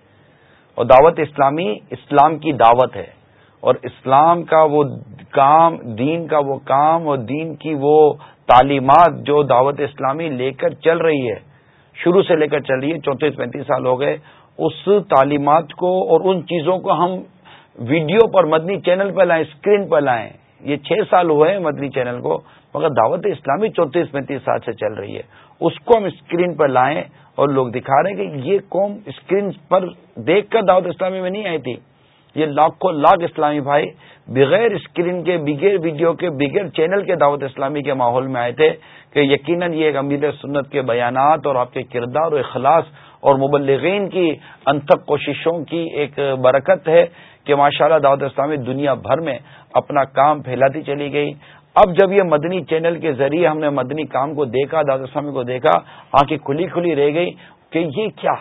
اور دعوت اسلامی اسلام کی دعوت ہے۔ اور اسلام کا وہ کام، دین کا وہ کام اور دین کی وہ تعلیمات جو دعوت اسلامی لے کر چل رہی ہے، شروع سے لے کر چل رہی ہے، چونتیس، پینتیس سال ہو گئے، اس تعلیمات کو اور ان چیزوں کو ہم ویڈیو پر، مدنی چینل پہ لائیں اسکرین پہ لائیں۔ یہ چھ سال ہوئے ہیں مدنی چینل کو، مگر دعوت اسلامی چونتیس، پینتیس سال سے چل رہی ہے۔ اس کو ہم اسکرین پر لائیں اور لوگ دکھا رہے ہیں کہ یہ قوم اسکرین پر دیکھ کر دعوت اسلامی میں نہیں آئی تھی۔ یہ لاکھوں لاکھ اسلامی بھائی بغیر اسکرین کے، بغیر ویڈیو کے، بغیر چینل کے دعوت اسلامی کے ماحول میں آئے تھے کہ یقیناً یہ ایک امیر سنت کے بیانات اور آپ کے کردار و اخلاص اور مبلغین کی انتھک کوششوں کی ایک برکت ہے کہ ماشاءاللہ دعوت اسلامی دنیا بھر میں اپنا کام پھیلاتی چلی گئی۔ اب جب یہ مدنی چینل کے ذریعے ہم نے مدنی کام کو دیکھا دعوت اسلامی کو دیکھا، آنکھیں کھلی کھلی رہ گئی کہ یہ کیا؟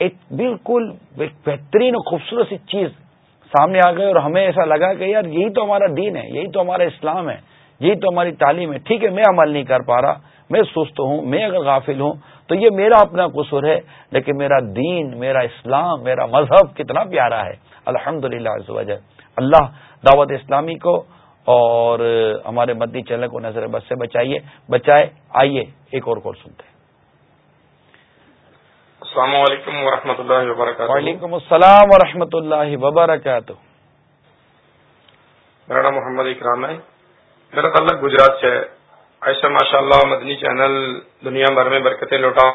ایک بالکل بہترین اور خوبصورت سی چیز سامنے آ گئی اور ہمیں ایسا لگا کہ یار یہی تو ہمارا دین ہے، یہی تو ہمارا اسلام ہے، یہی تو ہماری تعلیم ہے۔ ٹھیک ہے، میں عمل نہیں کر پا رہا، میں سست ہوں، میں اگر غافل ہوں تو یہ میرا اپنا قصور ہے، لیکن میرا دین، میرا اسلام، میرا مذہب کتنا پیارا ہے۔ الحمد للہ اللہ دعوت اسلامی کو اور ہمارے مدنی چینل کو نظر بس سے بچائیے۔ بچائے آئیے ایک اور کور سنتے ہیں۔ السلام علیکم ورحمۃ اللہ وبرکاتہ۔ وعلیکم السلام ورحمۃ اللہ وبرکاتہ۔ میرا نام محمد اکرام ہے۔ میرا تعلق گجرات سے ایسا ماشاء اللہ مدنی چینل دنیا بھر میں برکتیں لوٹا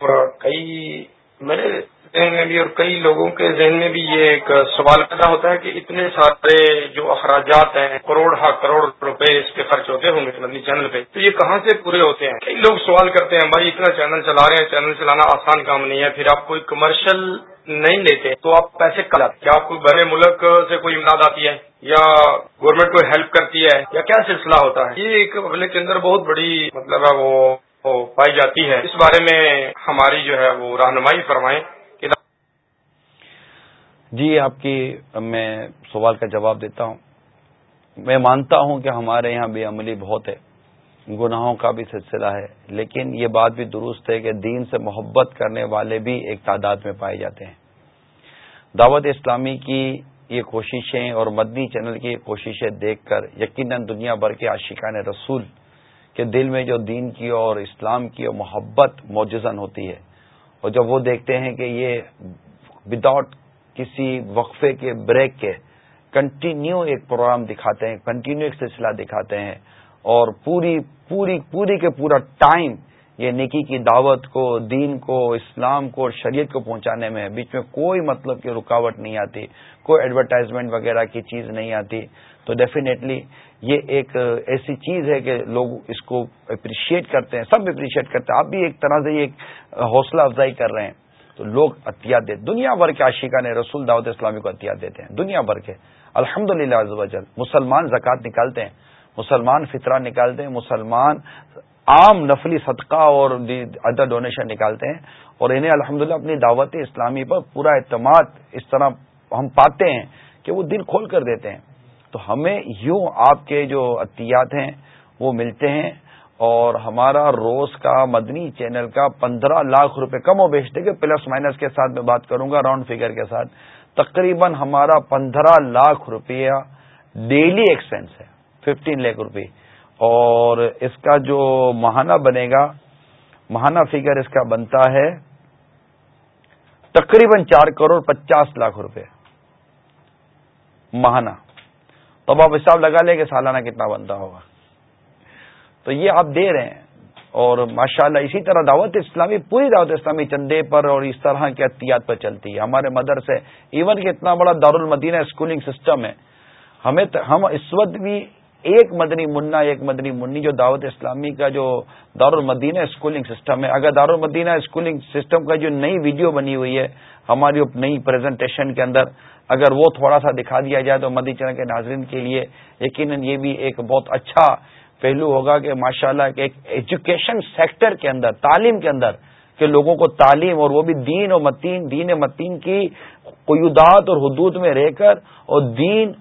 اور کئی میرے ذہن میں بھی اور کئی لوگوں کے ذہن میں بھی یہ ایک سوال پیدا ہوتا ہے کہ اتنے سارے جو اخراجات ہیں، کروڑ ہا کروڑ روپے اس پہ خرچ ہوتے ہوں گے مطلب مدنی چینل پہ۔ تو یہ کہاں سے پورے ہوتے ہیں؟ کئی لوگ سوال کرتے ہیں بھائی اتنا چینل چلا رہے ہیں، چینل چلانا آسان کام نہیں ہے، پھر آپ کوئی کمرشل نہیں لیتے، تو آپ پیسے کیا آپ کو بڑے ملک سے کوئی امداد آتی ہے؟ یا گورنمنٹ کو ہیلپ کرتی ہے؟ یا کیا سلسلہ ہوتا ہے؟ یہ ایک پبلک کے اندر بہت بڑی مطلب ہے، وہ پائی جاتی ہے۔ اس بارے میں ہماری جو ہے وہ رہنمائی فرمائیں۔ جی آپ کی میں سوال کا جواب دیتا ہوں۔ میں مانتا ہوں کہ ہمارے یہاں بے عملی بہت ہے، گناہوں کا بھی سلسلہ ہے، لیکن یہ بات بھی درست ہے کہ دین سے محبت کرنے والے بھی ایک تعداد میں پائے جاتے ہیں۔ دعوت اسلامی کی یہ کوششیں اور مدنی چینل کی یہ کوششیں دیکھ کر یقیناً دنیا بھر کے عاشقان رسول کے دل میں جو دین کی اور اسلام کی اور محبت موجزن ہوتی ہے، اور جب وہ دیکھتے ہیں کہ یہ وداؤٹ کسی وقفے کے بریک کے کنٹینیو ایک پروگرام دکھاتے ہیں کنٹینیو ایک سلسلہ دکھاتے ہیں اور پوری پوری پوری کے پورا ٹائم یہ نیکی کی دعوت کو، دین کو، اسلام کو اور شریعت کو پہنچانے میں بیچ میں کوئی مطلب کی رکاوٹ نہیں آتی، کوئی ایڈورٹائزمنٹ وغیرہ کی چیز نہیں آتی۔ تو ڈیفینیٹلی یہ ایک ایسی چیز ہے کہ لوگ اس کو اپریشیٹ کرتے ہیں، سب اپریشیٹ کرتے ہیں۔ آپ بھی ایک طرح سے یہ ایک حوصلہ افزائی کر رہے ہیں۔ تو لوگ عطیات دیتے دنیا بھر کے عاشقہ نے رسول دعوت اسلامی کو عطیات دیتے ہیں، دنیا بھر کے۔ الحمد للہ مسلمان زکوٰۃ نکالتے ہیں، مسلمان فطرہ نکالتے ہیں، مسلمان عام نفلی صدقہ اور ادر ڈونیشن نکالتے ہیں۔ اور انہیں الحمد اپنی دعوت اسلامی پر پورا اعتماد اس طرح ہم پاتے ہیں کہ وہ دل کھول کر دیتے ہیں۔ تو ہمیں یوں آپ کے جو عطیات ہیں وہ ملتے ہیں۔ اور ہمارا روز کا مدنی چینل کا پندرہ لاکھ روپے کم و بیچ دے گا پلس مائنس کے ساتھ میں بات کروں گا، راؤنڈ فگر کے ساتھ۔ تقریباً ہمارا پندرہ لاکھ روپیہ ڈیلی ایکسپینس ہے ففٹین لاکھ روپے اور اس کا جو ماہانہ بنے گا، ماہانہ فگر اس کا بنتا ہے تقریباً چار کروڑ پچاس لاکھ روپے۔ ماہانہ۔ تو اب آپ حساب لگا لیں کہ سالانہ کتنا بنتا ہوگا۔ تو یہ آپ دے رہے ہیں۔ اور ماشاءاللہ اسی طرح دعوت اسلامی، پوری دعوت اسلامی چندے پر اور اس طرح کے احتیاط پر چلتی ہے۔ ہمارے مدرسے، ایون کہ اتنا بڑا دارالمدینہ اسکولنگ سسٹم ہے، ہمیں ہم اس وقت بھی ایک مدنی منا ایک مدنی منی جو دعوت اسلامی کا جو دارالمدینہ اسکولنگ سسٹم ہے۔ اگر دارالمدینہ اسکولنگ سسٹم کا جو نئی ویڈیو بنی ہوئی ہے، ہماری نئی پریزنٹیشن کے اندر اگر وہ تھوڑا سا دکھا دیا جائے تو مدی چرن کے ناظرین کے لیے یقیناً یہ بھی ایک بہت اچھا پہلو ہوگا کہ ماشاءاللہ اللہ ایک ایجوکیشن سیکٹر کے اندر، تعلیم کے اندر، کہ لوگوں کو تعلیم اور وہ بھی دین اور متین، دین متین کی قیودات اور حدود میں رہ کر اور دین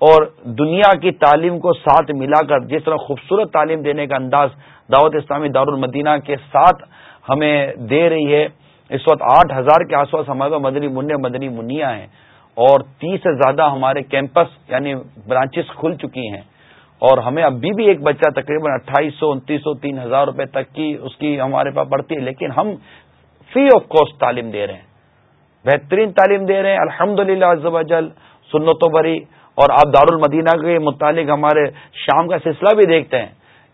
اور دنیا کی تعلیم کو ساتھ ملا کر جس طرح خوبصورت تعلیم دینے کا انداز دعوت اسلامی دارالمدینہ کے ساتھ ہمیں دے رہی ہے، اس وقت آٹھ ہزار کے آس پاس ہمارے مدنی منع، مدنی منیا ہیں اور تیس سے زیادہ ہمارے کیمپس یعنی برانچز کھل چکی ہیں۔ اور ہمیں ابھی بھی ایک بچہ تقریباً اٹھائیس سو، انتیس سو، تین ہزار روپے تک کی اس کی ہمارے پاس بڑھتی ہے، لیکن ہم فری آف کاسٹ تعلیم دے رہے ہیں۔ بہترین تعلیم دے رہے ہیں الحمد للہ سنتوں بری۔ اور آپ دارالمدینہ کے متعلق ہمارے شام کا سلسلہ بھی دیکھتے ہیں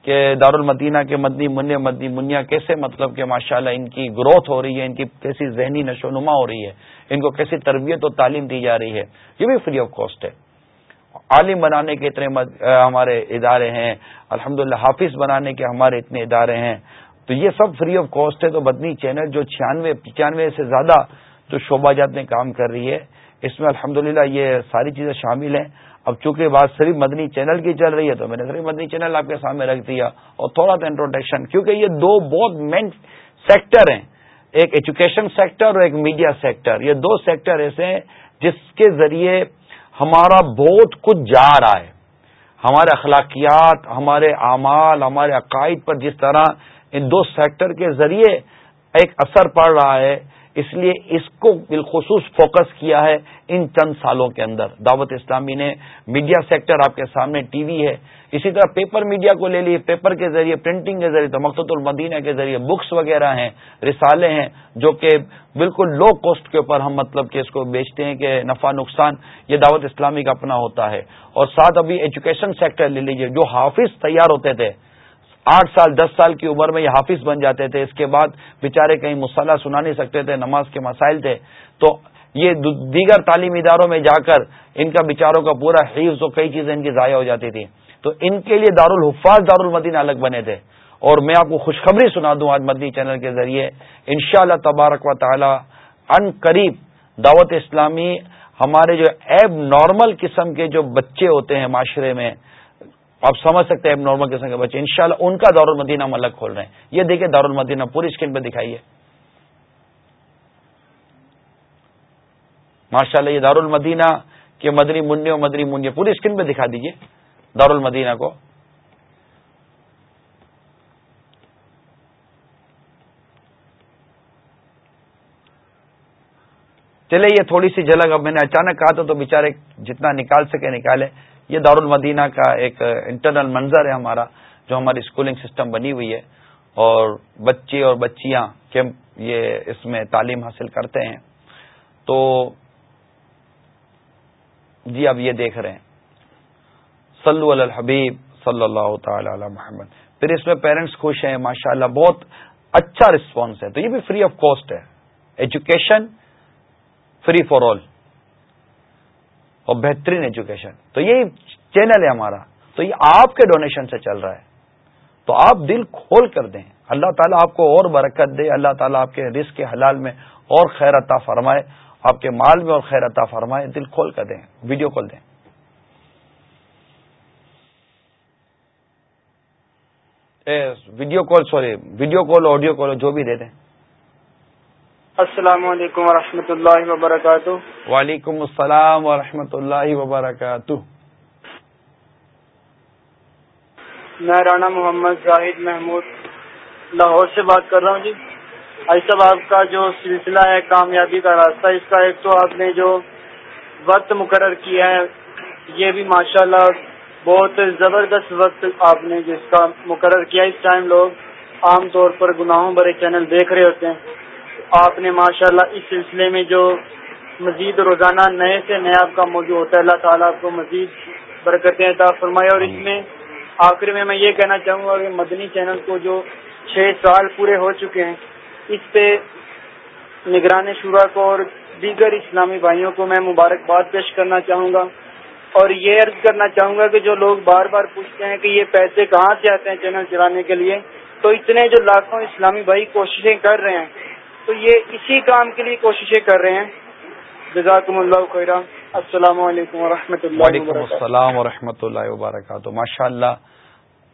کہ دارالمدینہ کے مدنی منع، مدنی منیا کیسے مطلب کہ ماشاءاللہ ان کی گروتھ ہو رہی ہے، ان کی کیسی ذہنی نشو نما ہو رہی ہے، ان کو کیسی تربیت اور تعلیم دی جا رہی ہے۔ یہ بھی فری آف کاسٹ ہے۔ عالم بنانے کے اتنے ہمارے ادارے ہیں الحمد حافظ بنانے کے ہمارے اتنے ادارے ہیں۔ تو یہ سب فری آف کاسٹ ہے، تو بدنی چینل جو چھیانوے پچانوے سے زیادہ جو شعبہ جات میں کام کر رہی ہے۔ اس میں الحمد یہ ساری چیزیں شامل ہیں۔ اب چونکہ بات صرف مدنی چینل کی چل رہی ہے، تو میں نے صرف مدنی چینل آپ کے سامنے رکھ دیا اور تھوڑا سا انٹروڈکشن کیونکہ یہ دو بہت مین سیکٹر ہیں۔ ایک ایجوکیشن سیکٹر اور ایک میڈیا سیکٹر یہ دو سیکٹر ایسے ہیں جس کے ذریعے ہمارا بہت کچھ جا رہا ہے۔ ہمارے اخلاقیات، ہمارے اعمال، ہمارے عقائد پر جس طرح ان دو سیکٹر کے ذریعے ایک اثر پڑ رہا ہے اس لیے اس کو بالخصوص فوکس کیا ہے ان چند سالوں کے اندر۔ دعوت اسلامی نے میڈیا سیکٹر آپ کے سامنے ٹی وی ہے۔ اسی طرح پیپر میڈیا کو لے لیے پیپر کے ذریعے پرنٹنگ کے ذریعے تو مقصد المدینہ کے ذریعے بکس وغیرہ ہیں، رسالے ہیں، جو کہ بالکل لو کوسٹ کے اوپر ہم مطلب کہ اس کو بیچتے ہیں کہ نفع نقصان یہ دعوت اسلامی کا اپنا ہوتا ہے۔ اور ساتھ ابھی ایجوکیشن سیکٹر لے لیجیے جو حافظ تیار ہوتے تھے آٹھ سال، دس سال کی عمر میں یہ حافظ بن جاتے تھے۔ اس کے بعد بےچارے کہیں مسلح سنا نہیں سکتے تھے، نماز کے مسائل تھے۔ تو یہ دیگر تعلیمی اداروں میں جا کر ان کا بچاروں کا پورا حفظ و کئی چیزیں ان کی ضائع ہو جاتی تھی تو ان کے لیے دارالحفاظ دارالمدین الگ بنے تھے۔ اور میں آپ کو خوشخبری سنا دوں آج مدنی چینل کے ذریعے۔ انشاءاللہ اللہ تبارک و تعالی ان قریب دعوت اسلامی ہمارے جو ایب نارمل قسم کے جو بچے ہوتے ہیں معاشرے میں آپ سمجھ سکتے ہیں نارمل قسم کے بچے انشاءاللہ ان کا دار المدینہ ہم الگ کھول رہے ہیں۔ یہ دیکھیں دار المدینہ پوری اسکرین پہ دکھائیے۔ ماشاء اللہ یہ دار المدینہ کے مدنی منی اور مدنی منی پوری اسکرین پہ دکھا دیجیے دار المدینہ کو۔ چلے، یہ تھوڑی سی جھلک اب میں نے اچانک کہا تھا تو بےچارے جتنا نکال سکے نکالے۔ یہ دارالمدینہ کا ایک انٹرنل منظر ہے ہمارا، جو ہماری اسکولنگ سسٹم بنی ہوئی ہے۔ اور بچے اور بچیاں یہ اس میں تعلیم حاصل کرتے ہیں۔ تو جی اب یہ دیکھ رہے ہیں۔ صلو علی الحبیب صلی اللہ تعالی علی محمد۔ پھر اس میں پیرنٹس خوش ہیں، ماشاءاللہ بہت اچھا رسپانس ہے۔ تو یہ بھی فری آف کاسٹ ہے۔ ایجوکیشن فری فار آل اور بہترین ایجوکیشن۔ تو یہی چینل ہے ہمارا۔ تو یہ آپ کے ڈونیشن سے چل رہا ہے۔ تو آپ دل کھول کر دیں۔ اللہ تعالیٰ آپ کو اور برکت دے۔ اللہ تعالیٰ آپ کے رزق کے حلال میں اور خیر عطا فرمائے۔ آپ کے مال میں اور خیر عطا فرمائے۔ دل کھول کر دیں۔ ویڈیو کال دیں۔ Video call, sorry, video call, audio call, جو بھی دے دیں۔ السلام علیکم ورحمۃ اللہ وبرکاتہ۔ وعلیکم السلام ورحمۃ اللہ وبرکاتہ۔ میں رانا محمد زاہد محمود لاہور سے بات کر رہا ہوں جی۔ آئی صاحب آپ کا جو سلسلہ ہے کامیابی کا راستہ اس کا ایک تو آپ نے جو وقت مقرر کیا ہے یہ بھی ماشاءاللہ بہت زبردست وقت آپ نے جس کا مقرر کیا۔ اس ٹائم لوگ عام طور پر گناہوں بھرے چینل دیکھ رہے ہوتے ہیں۔ آپ نے ماشاءاللہ اس سلسلے میں جو مزید روزانہ نئے سے نیا آپ کا موضوع ہوتا ہے اللہ تعالیٰ آپ کو مزید برکتیں عطا فرمائے اور اس میں آخر میں میں یہ کہنا چاہوں گا کہ مدنی چینل کو جو چھ سال پورے ہو چکے ہیں اس پہ نگران شورا کو اور دیگر اسلامی بھائیوں کو میں مبارکباد پیش کرنا چاہوں گا اور یہ عرض کرنا چاہوں گا کہ جو لوگ بار بار پوچھتے ہیں کہ یہ پیسے کہاں سے آتے ہیں چینل چلانے کے لیے تو اتنے جو لاکھوں اسلامی بھائی کوششیں کر رہے ہیں تو یہ اسی کام کے لیے کوششیں کر رہے ہیں۔ جزاکم اللہ خیرہ السلام علیکم و اللہ وعلیکم السلام و اللہ وبرکاتہ۔ ماشاء اللہ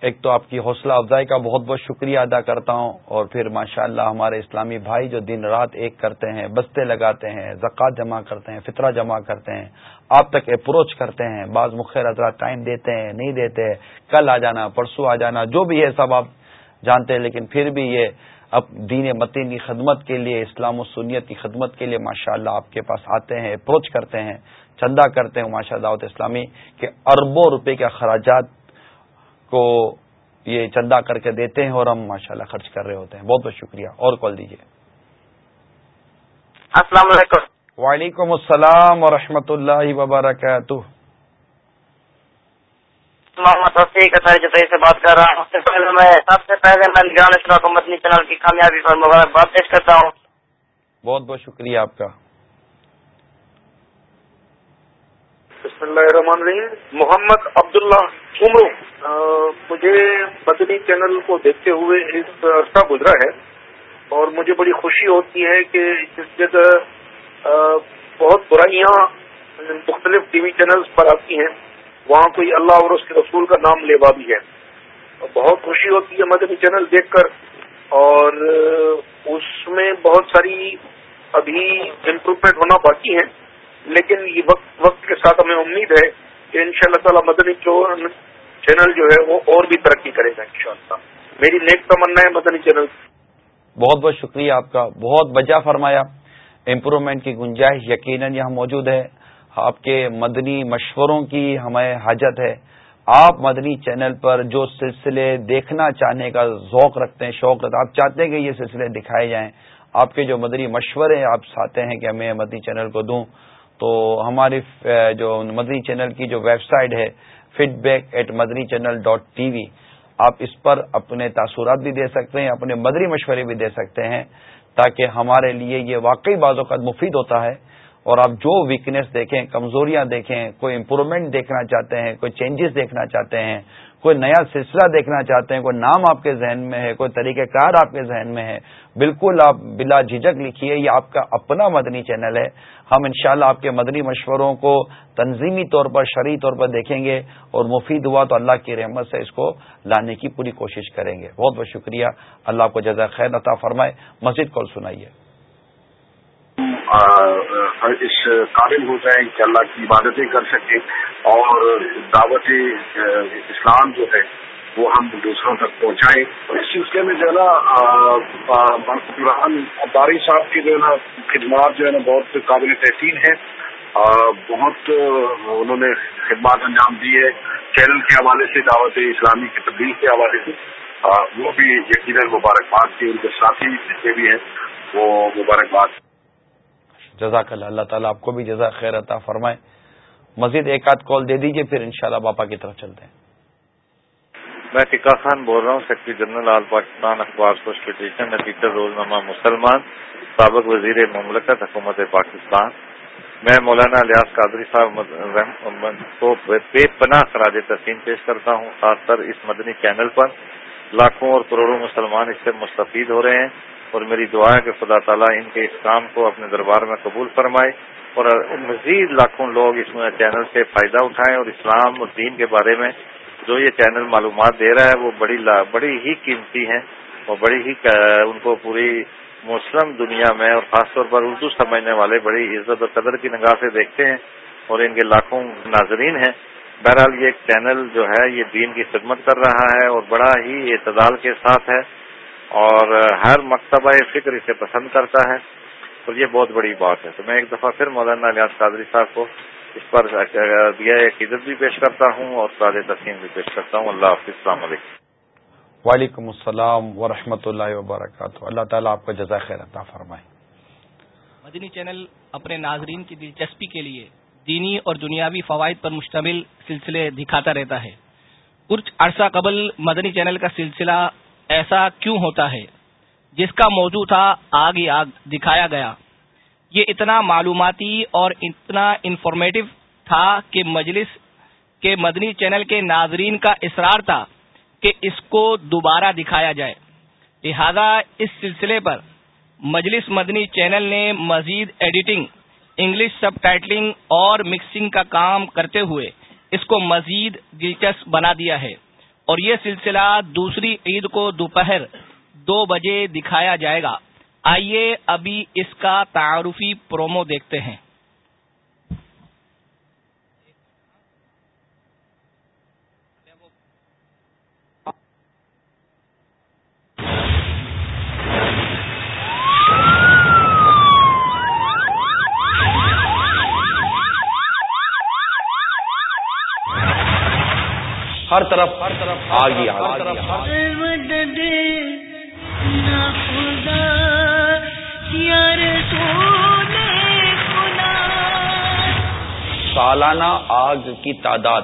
ایک تو آپ کی حوصلہ افزائی کا بہت بہت شکریہ ادا کرتا ہوں اور پھر ماشاء اللہ ہمارے اسلامی بھائی جو دن رات ایک کرتے ہیں، بستے لگاتے ہیں، زکوٰۃ جمع کرتے ہیں، فطرہ جمع کرتے ہیں، آپ تک اپروچ کرتے ہیں، بعض مخیر حضرات ٹائم دیتے ہیں، نہیں دیتے، کل آ جانا، پرسوں آ جانا، جو بھی ہے سب آپ جانتے ہیں، لیکن پھر بھی یہ اب دین متین کی خدمت کے لیے اسلام و سنیت کی خدمت کے لیے ماشاء اللہ آپ کے پاس آتے ہیں اپروچ کرتے ہیں چندہ کرتے ہیں ماشاء دعوت اسلامی کہ اربوں روپے کے اخراجات کو یہ چندہ کر کے دیتے ہیں اور ہم ماشاء اللہ خرچ کر رہے ہوتے ہیں۔ بہت بہت شکریہ۔ اور کال دیجیے السلام علیکم۔ وعلیکم السلام ورحمۃ اللہ وبرکاتہ۔ محمد رفیق جتائی سے بات کر رہا ہوں سب سے پہلے میں سب سے پہلے میں نگران اشرا کو مدنی چینل کی کامیابی پر مبارکباد پیش کرتا ہوں۔ بہت بہت شکریہ آپ کا۔ بسم اللہ الرحمن الرحیم۔ محمد عبداللہ عمرو مجھے مدنی چینل کو دیکھتے ہوئے اس عرصہ گزرا ہے اور مجھے بڑی خوشی ہوتی ہے کہ اس جگہ بہت برائیاں مختلف ٹی وی چینلز پر آتی ہیں۔ وہاں کوئی اللہ اور اس کے رسول کا نام لیوا بھی ہے۔ بہت خوشی ہوتی ہے مدنی چینل دیکھ کر۔ اور اس میں بہت ساری ابھی امپروومنٹ ہونا باقی ہے لیکن یہ وقت وقت کے ساتھ ہمیں امید ہے کہ ان شاء اللہ تعالی مدنی چینل جو ہے وہ اور بھی ترقی کرے گا انشاءاللہ۔ میری نیک تمنا ہے مدنی چینل۔ بہت بہت شکریہ آپ کا۔ بہت بجا فرمایا۔ امپروومنٹ کی گنجائش یقیناً یہاں موجود ہے۔ آپ کے مدنی مشوروں کی ہمیں حاجت ہے۔ آپ مدنی چینل پر جو سلسلے دیکھنا چاہنے کا ذوق رکھتے ہیں، شوق رکھتے ہیں، آپ چاہتے ہیں کہ یہ سلسلے دکھائے جائیں۔ آپ کے جو مدنی مشورے آپ چاہتے ہیں کہ میں مدنی چینل کو دوں۔ تو ہماری جو مدنی چینل کی جو ویب سائٹ ہے feedback at Madani channel dot T V آپ اس پر اپنے تاثرات بھی دے سکتے ہیں، اپنے مدنی مشورے بھی دے سکتے ہیں، تاکہ ہمارے لیے یہ واقعی بعض اوقات مفید ہوتا ہے۔ اور آپ جو ویکنیس دیکھیں، کمزوریاں دیکھیں، کوئی امپروومنٹ دیکھنا چاہتے ہیں، کوئی چینجز دیکھنا چاہتے ہیں، کوئی نیا سلسلہ دیکھنا چاہتے ہیں، کوئی نام آپ کے ذہن میں ہے، کوئی طریقہ کار آپ کے ذہن میں ہے، بالکل آپ بلا جھجک لکھیے، یہ آپ کا اپنا مدنی چینل ہے۔ ہم انشاءاللہ شاء آپ کے مدنی مشوروں کو تنظیمی طور پر، شرعی طور پر دیکھیں گے اور مفید ہوا تو اللہ کی رحمت سے اس کو لانے کی پوری کوشش کریں گے۔ بہت بہت شکریہ۔ اللہ آپ کو جزا خیر عطا فرمائے۔ مسجد کال سنائیے۔ اس قابل ہو جائیں کہ اللہ کی عبادتیں کر سکیں اور دعوت اسلام جو ہے وہ ہم دوسروں تک پہنچائیں۔ اور اس سلسلے میں جو ہے نا عباری صاحب کی جو ہے نا خدمات جو ہے نا بہت قابل تحسین ہے بہت انہوں نے خدمات انجام دی ہے چینل کے حوالے سے، دعوت اسلامی کی تبدیل کے حوالے سے۔ وہ بھی یقیناً مبارکباد کی ان کے ساتھی جتنے بھی ہیں، وہ مبارکباد۔ جزاک اللہ اللہ تعالیٰ آپ کو بھی جزا خیر عطا فرمائے۔ مزید ایک آدھ کال دے دیجیے پھر انشاءاللہ باپا کی طرف چلتے ہیں۔ میں ٹکا خان بول رہا ہوں، سیکٹری جنرل آل پاکستان اخبار ایڈیشن ایڈیٹر روزنامہ مسلمان، سابق وزیر مملکت، حکومت پاکستان۔ میں مولانا الیاس قادری صاحب کو بے پناہ خراج تسلیم پیش کرتا ہوں، خاص کر اس مدنی چینل پر۔ لاکھوں اور کروڑوں مسلمان اس سے مستفید ہو رہے ہیں۔ اور میری دعا ہے کہ خدا تعالیٰ ان کے اس کام کو اپنے دربار میں قبول فرمائے اور مزید لاکھوں لوگ اس میں چینل سے فائدہ اٹھائیں اور اسلام اور دین کے بارے میں جو یہ چینل معلومات دے رہا ہے وہ بڑی بڑی ہی قیمتی ہیں اور بڑی ہی ان کو پوری مسلم دنیا میں اور خاص طور پر اردو سمجھنے والے بڑی عزت اور قدر کی نگاہ سے دیکھتے ہیں اور ان کے لاکھوں ناظرین ہیں۔ بہرحال یہ ایک چینل جو ہے یہ دین کی خدمت کر رہا ہے اور بڑا ہی اعتدال کے ساتھ ہے۔ اور ہر مکتبہ فکر اسے پسند کرتا ہے۔ تو یہ بہت بڑی بات ہے۔ تو میں ایک دفعہ پھر مولانا الیاس قادری صاحب کو اس پر دیا ایک عزت بھی پیش کرتا ہوں اور تازہ تقسیم بھی پیش کرتا ہوں۔ اللہ حافظ۔ السلام علیکم۔ وعلیکم السلام ورحمۃ اللہ وبرکاتہ۔ اللہ تعالیٰ آپ کو جزا خیر عطا فرمائے۔ مدنی چینل اپنے ناظرین کی دلچسپی کے لیے دینی اور دنیاوی فوائد پر مشتمل سلسلے دکھاتا رہتا ہے۔ کچھ عرصہ قبل مدنی چینل کا سلسلہ ایسا کیوں ہوتا ہے؟ جس کا موضوع تھا آگ ہی آگ دکھایا گیا۔ یہ اتنا معلوماتی اور اتنا انفارمیٹو تھا کہ مجلس کے مدنی چینل کے ناظرین کا اصرار تھا کہ اس کو دوبارہ دکھایا جائے۔ لہذا اس سلسلے پر مجلس مدنی چینل نے مزید ایڈیٹنگ انگلش سب ٹائٹلنگ اور مکسنگ کا کام کرتے ہوئے اس کو مزید دلچسپ بنا دیا ہے۔ اور یہ سلسلہ دوسری عید کو دوپہر دو بجے دکھایا جائے گا۔ آئیے ابھی اس کا تعارفی پرومو دیکھتے ہیں۔ ہر طرف ہر طرف سالانہ آگ کی تعداد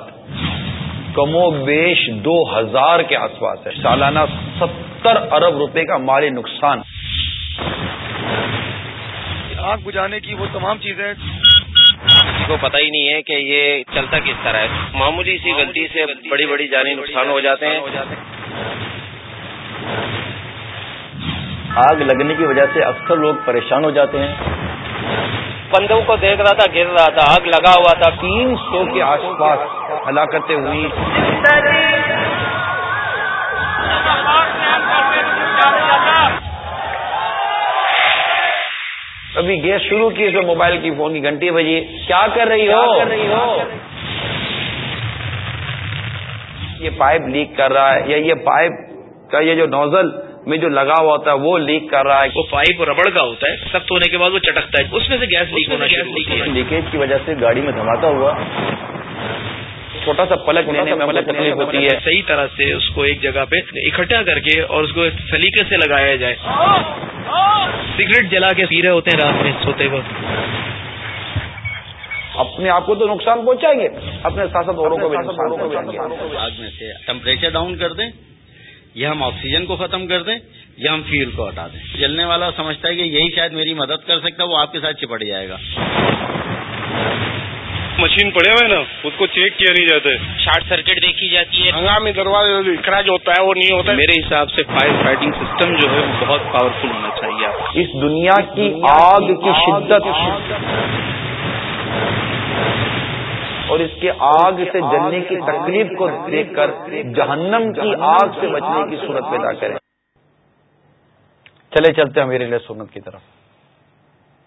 کم و بیش دو ہزار کے آس پاس ہے۔ سالانہ ستر ارب روپے کا مالی نقصان۔ آگ بجانے کی وہ تمام چیزیں کسی کو پتہ ہی نہیں ہے کہ یہ چلتا کس طرح ہے۔ معمولی سی غلطی سے بڑی بڑی جانی نقصان ہو جاتے ہیں۔ آگ لگنے کی وجہ سے اکثر لوگ پریشان ہو جاتے ہیں۔ بندوں کو دیکھ رہا تھا گر رہا تھا آگ لگا ہوا تھا تین سو کے آس پاس ہلاکتیں ہوئی ابھی گیس شروع کی تو موبائل کی فون کی گھنٹی بجی کیا کر رہی ہو؟ یہ پائپ لیک کر رہا ہے یا یہ پائپ کا یہ جو نوزل میں جو لگا ہوا ہوتا ہے وہ لیک کر رہا ہے۔ وہ پائپ ربڑ کا ہوتا ہے سخت ہونے کے بعد وہ چٹکتا ہے۔ اس میں سے گیس لیک ہونا لیکیج کی وجہ سے گاڑی میں دھماکہ ہوا۔ چھوٹا سا پلک لینے میں ہمیں تکلیف ہوتی ہے۔ صحیح طرح سے اس کو ایک جگہ پہ اکٹھا کر کے اور اس کو سلیقے سے لگایا جائے۔ سگریٹ جلا کے پی رہے ہوتے ہیں رات میں سوتے وقت۔ اپنے آپ کو تو نقصان پہنچائیں گے۔ اپنے ساتھ ساتھ اوروں کو بھی نقصان پہنچائیں گے۔ آگ میں سے ٹمپریچر ڈاؤن کر دیں یا ہم آکسیجن کو ختم کر دیں یا ہم فیول کو ہٹا دیں۔ جلنے والا سمجھتا ہے کہ یہی شاید میری مدد کر سکتا ہے وہ آپ کے ساتھ چپٹ جائے گا۔ مشین پڑے ہوئے نا اس کو چیک کیا نہیں جاتا شارٹ سرکٹ دیکھی جاتی ہے۔ ہنگامی دروازے اخراج ہوتا ہے وہ نہیں ہوتا میرے حساب سے فائر فائٹنگ سسٹم جو ہے وہ بہت پاورفل ہونا چاہیے اس دنیا کی آگ کی شدت۔ اور اس کے آگ سے جلنے کی تکلیف کو دیکھ کر جہنم کی آگ سے بچنے کی صورت پیدا کریں۔ چلے چلتے ہیں میرے لیے سنت کی طرف۔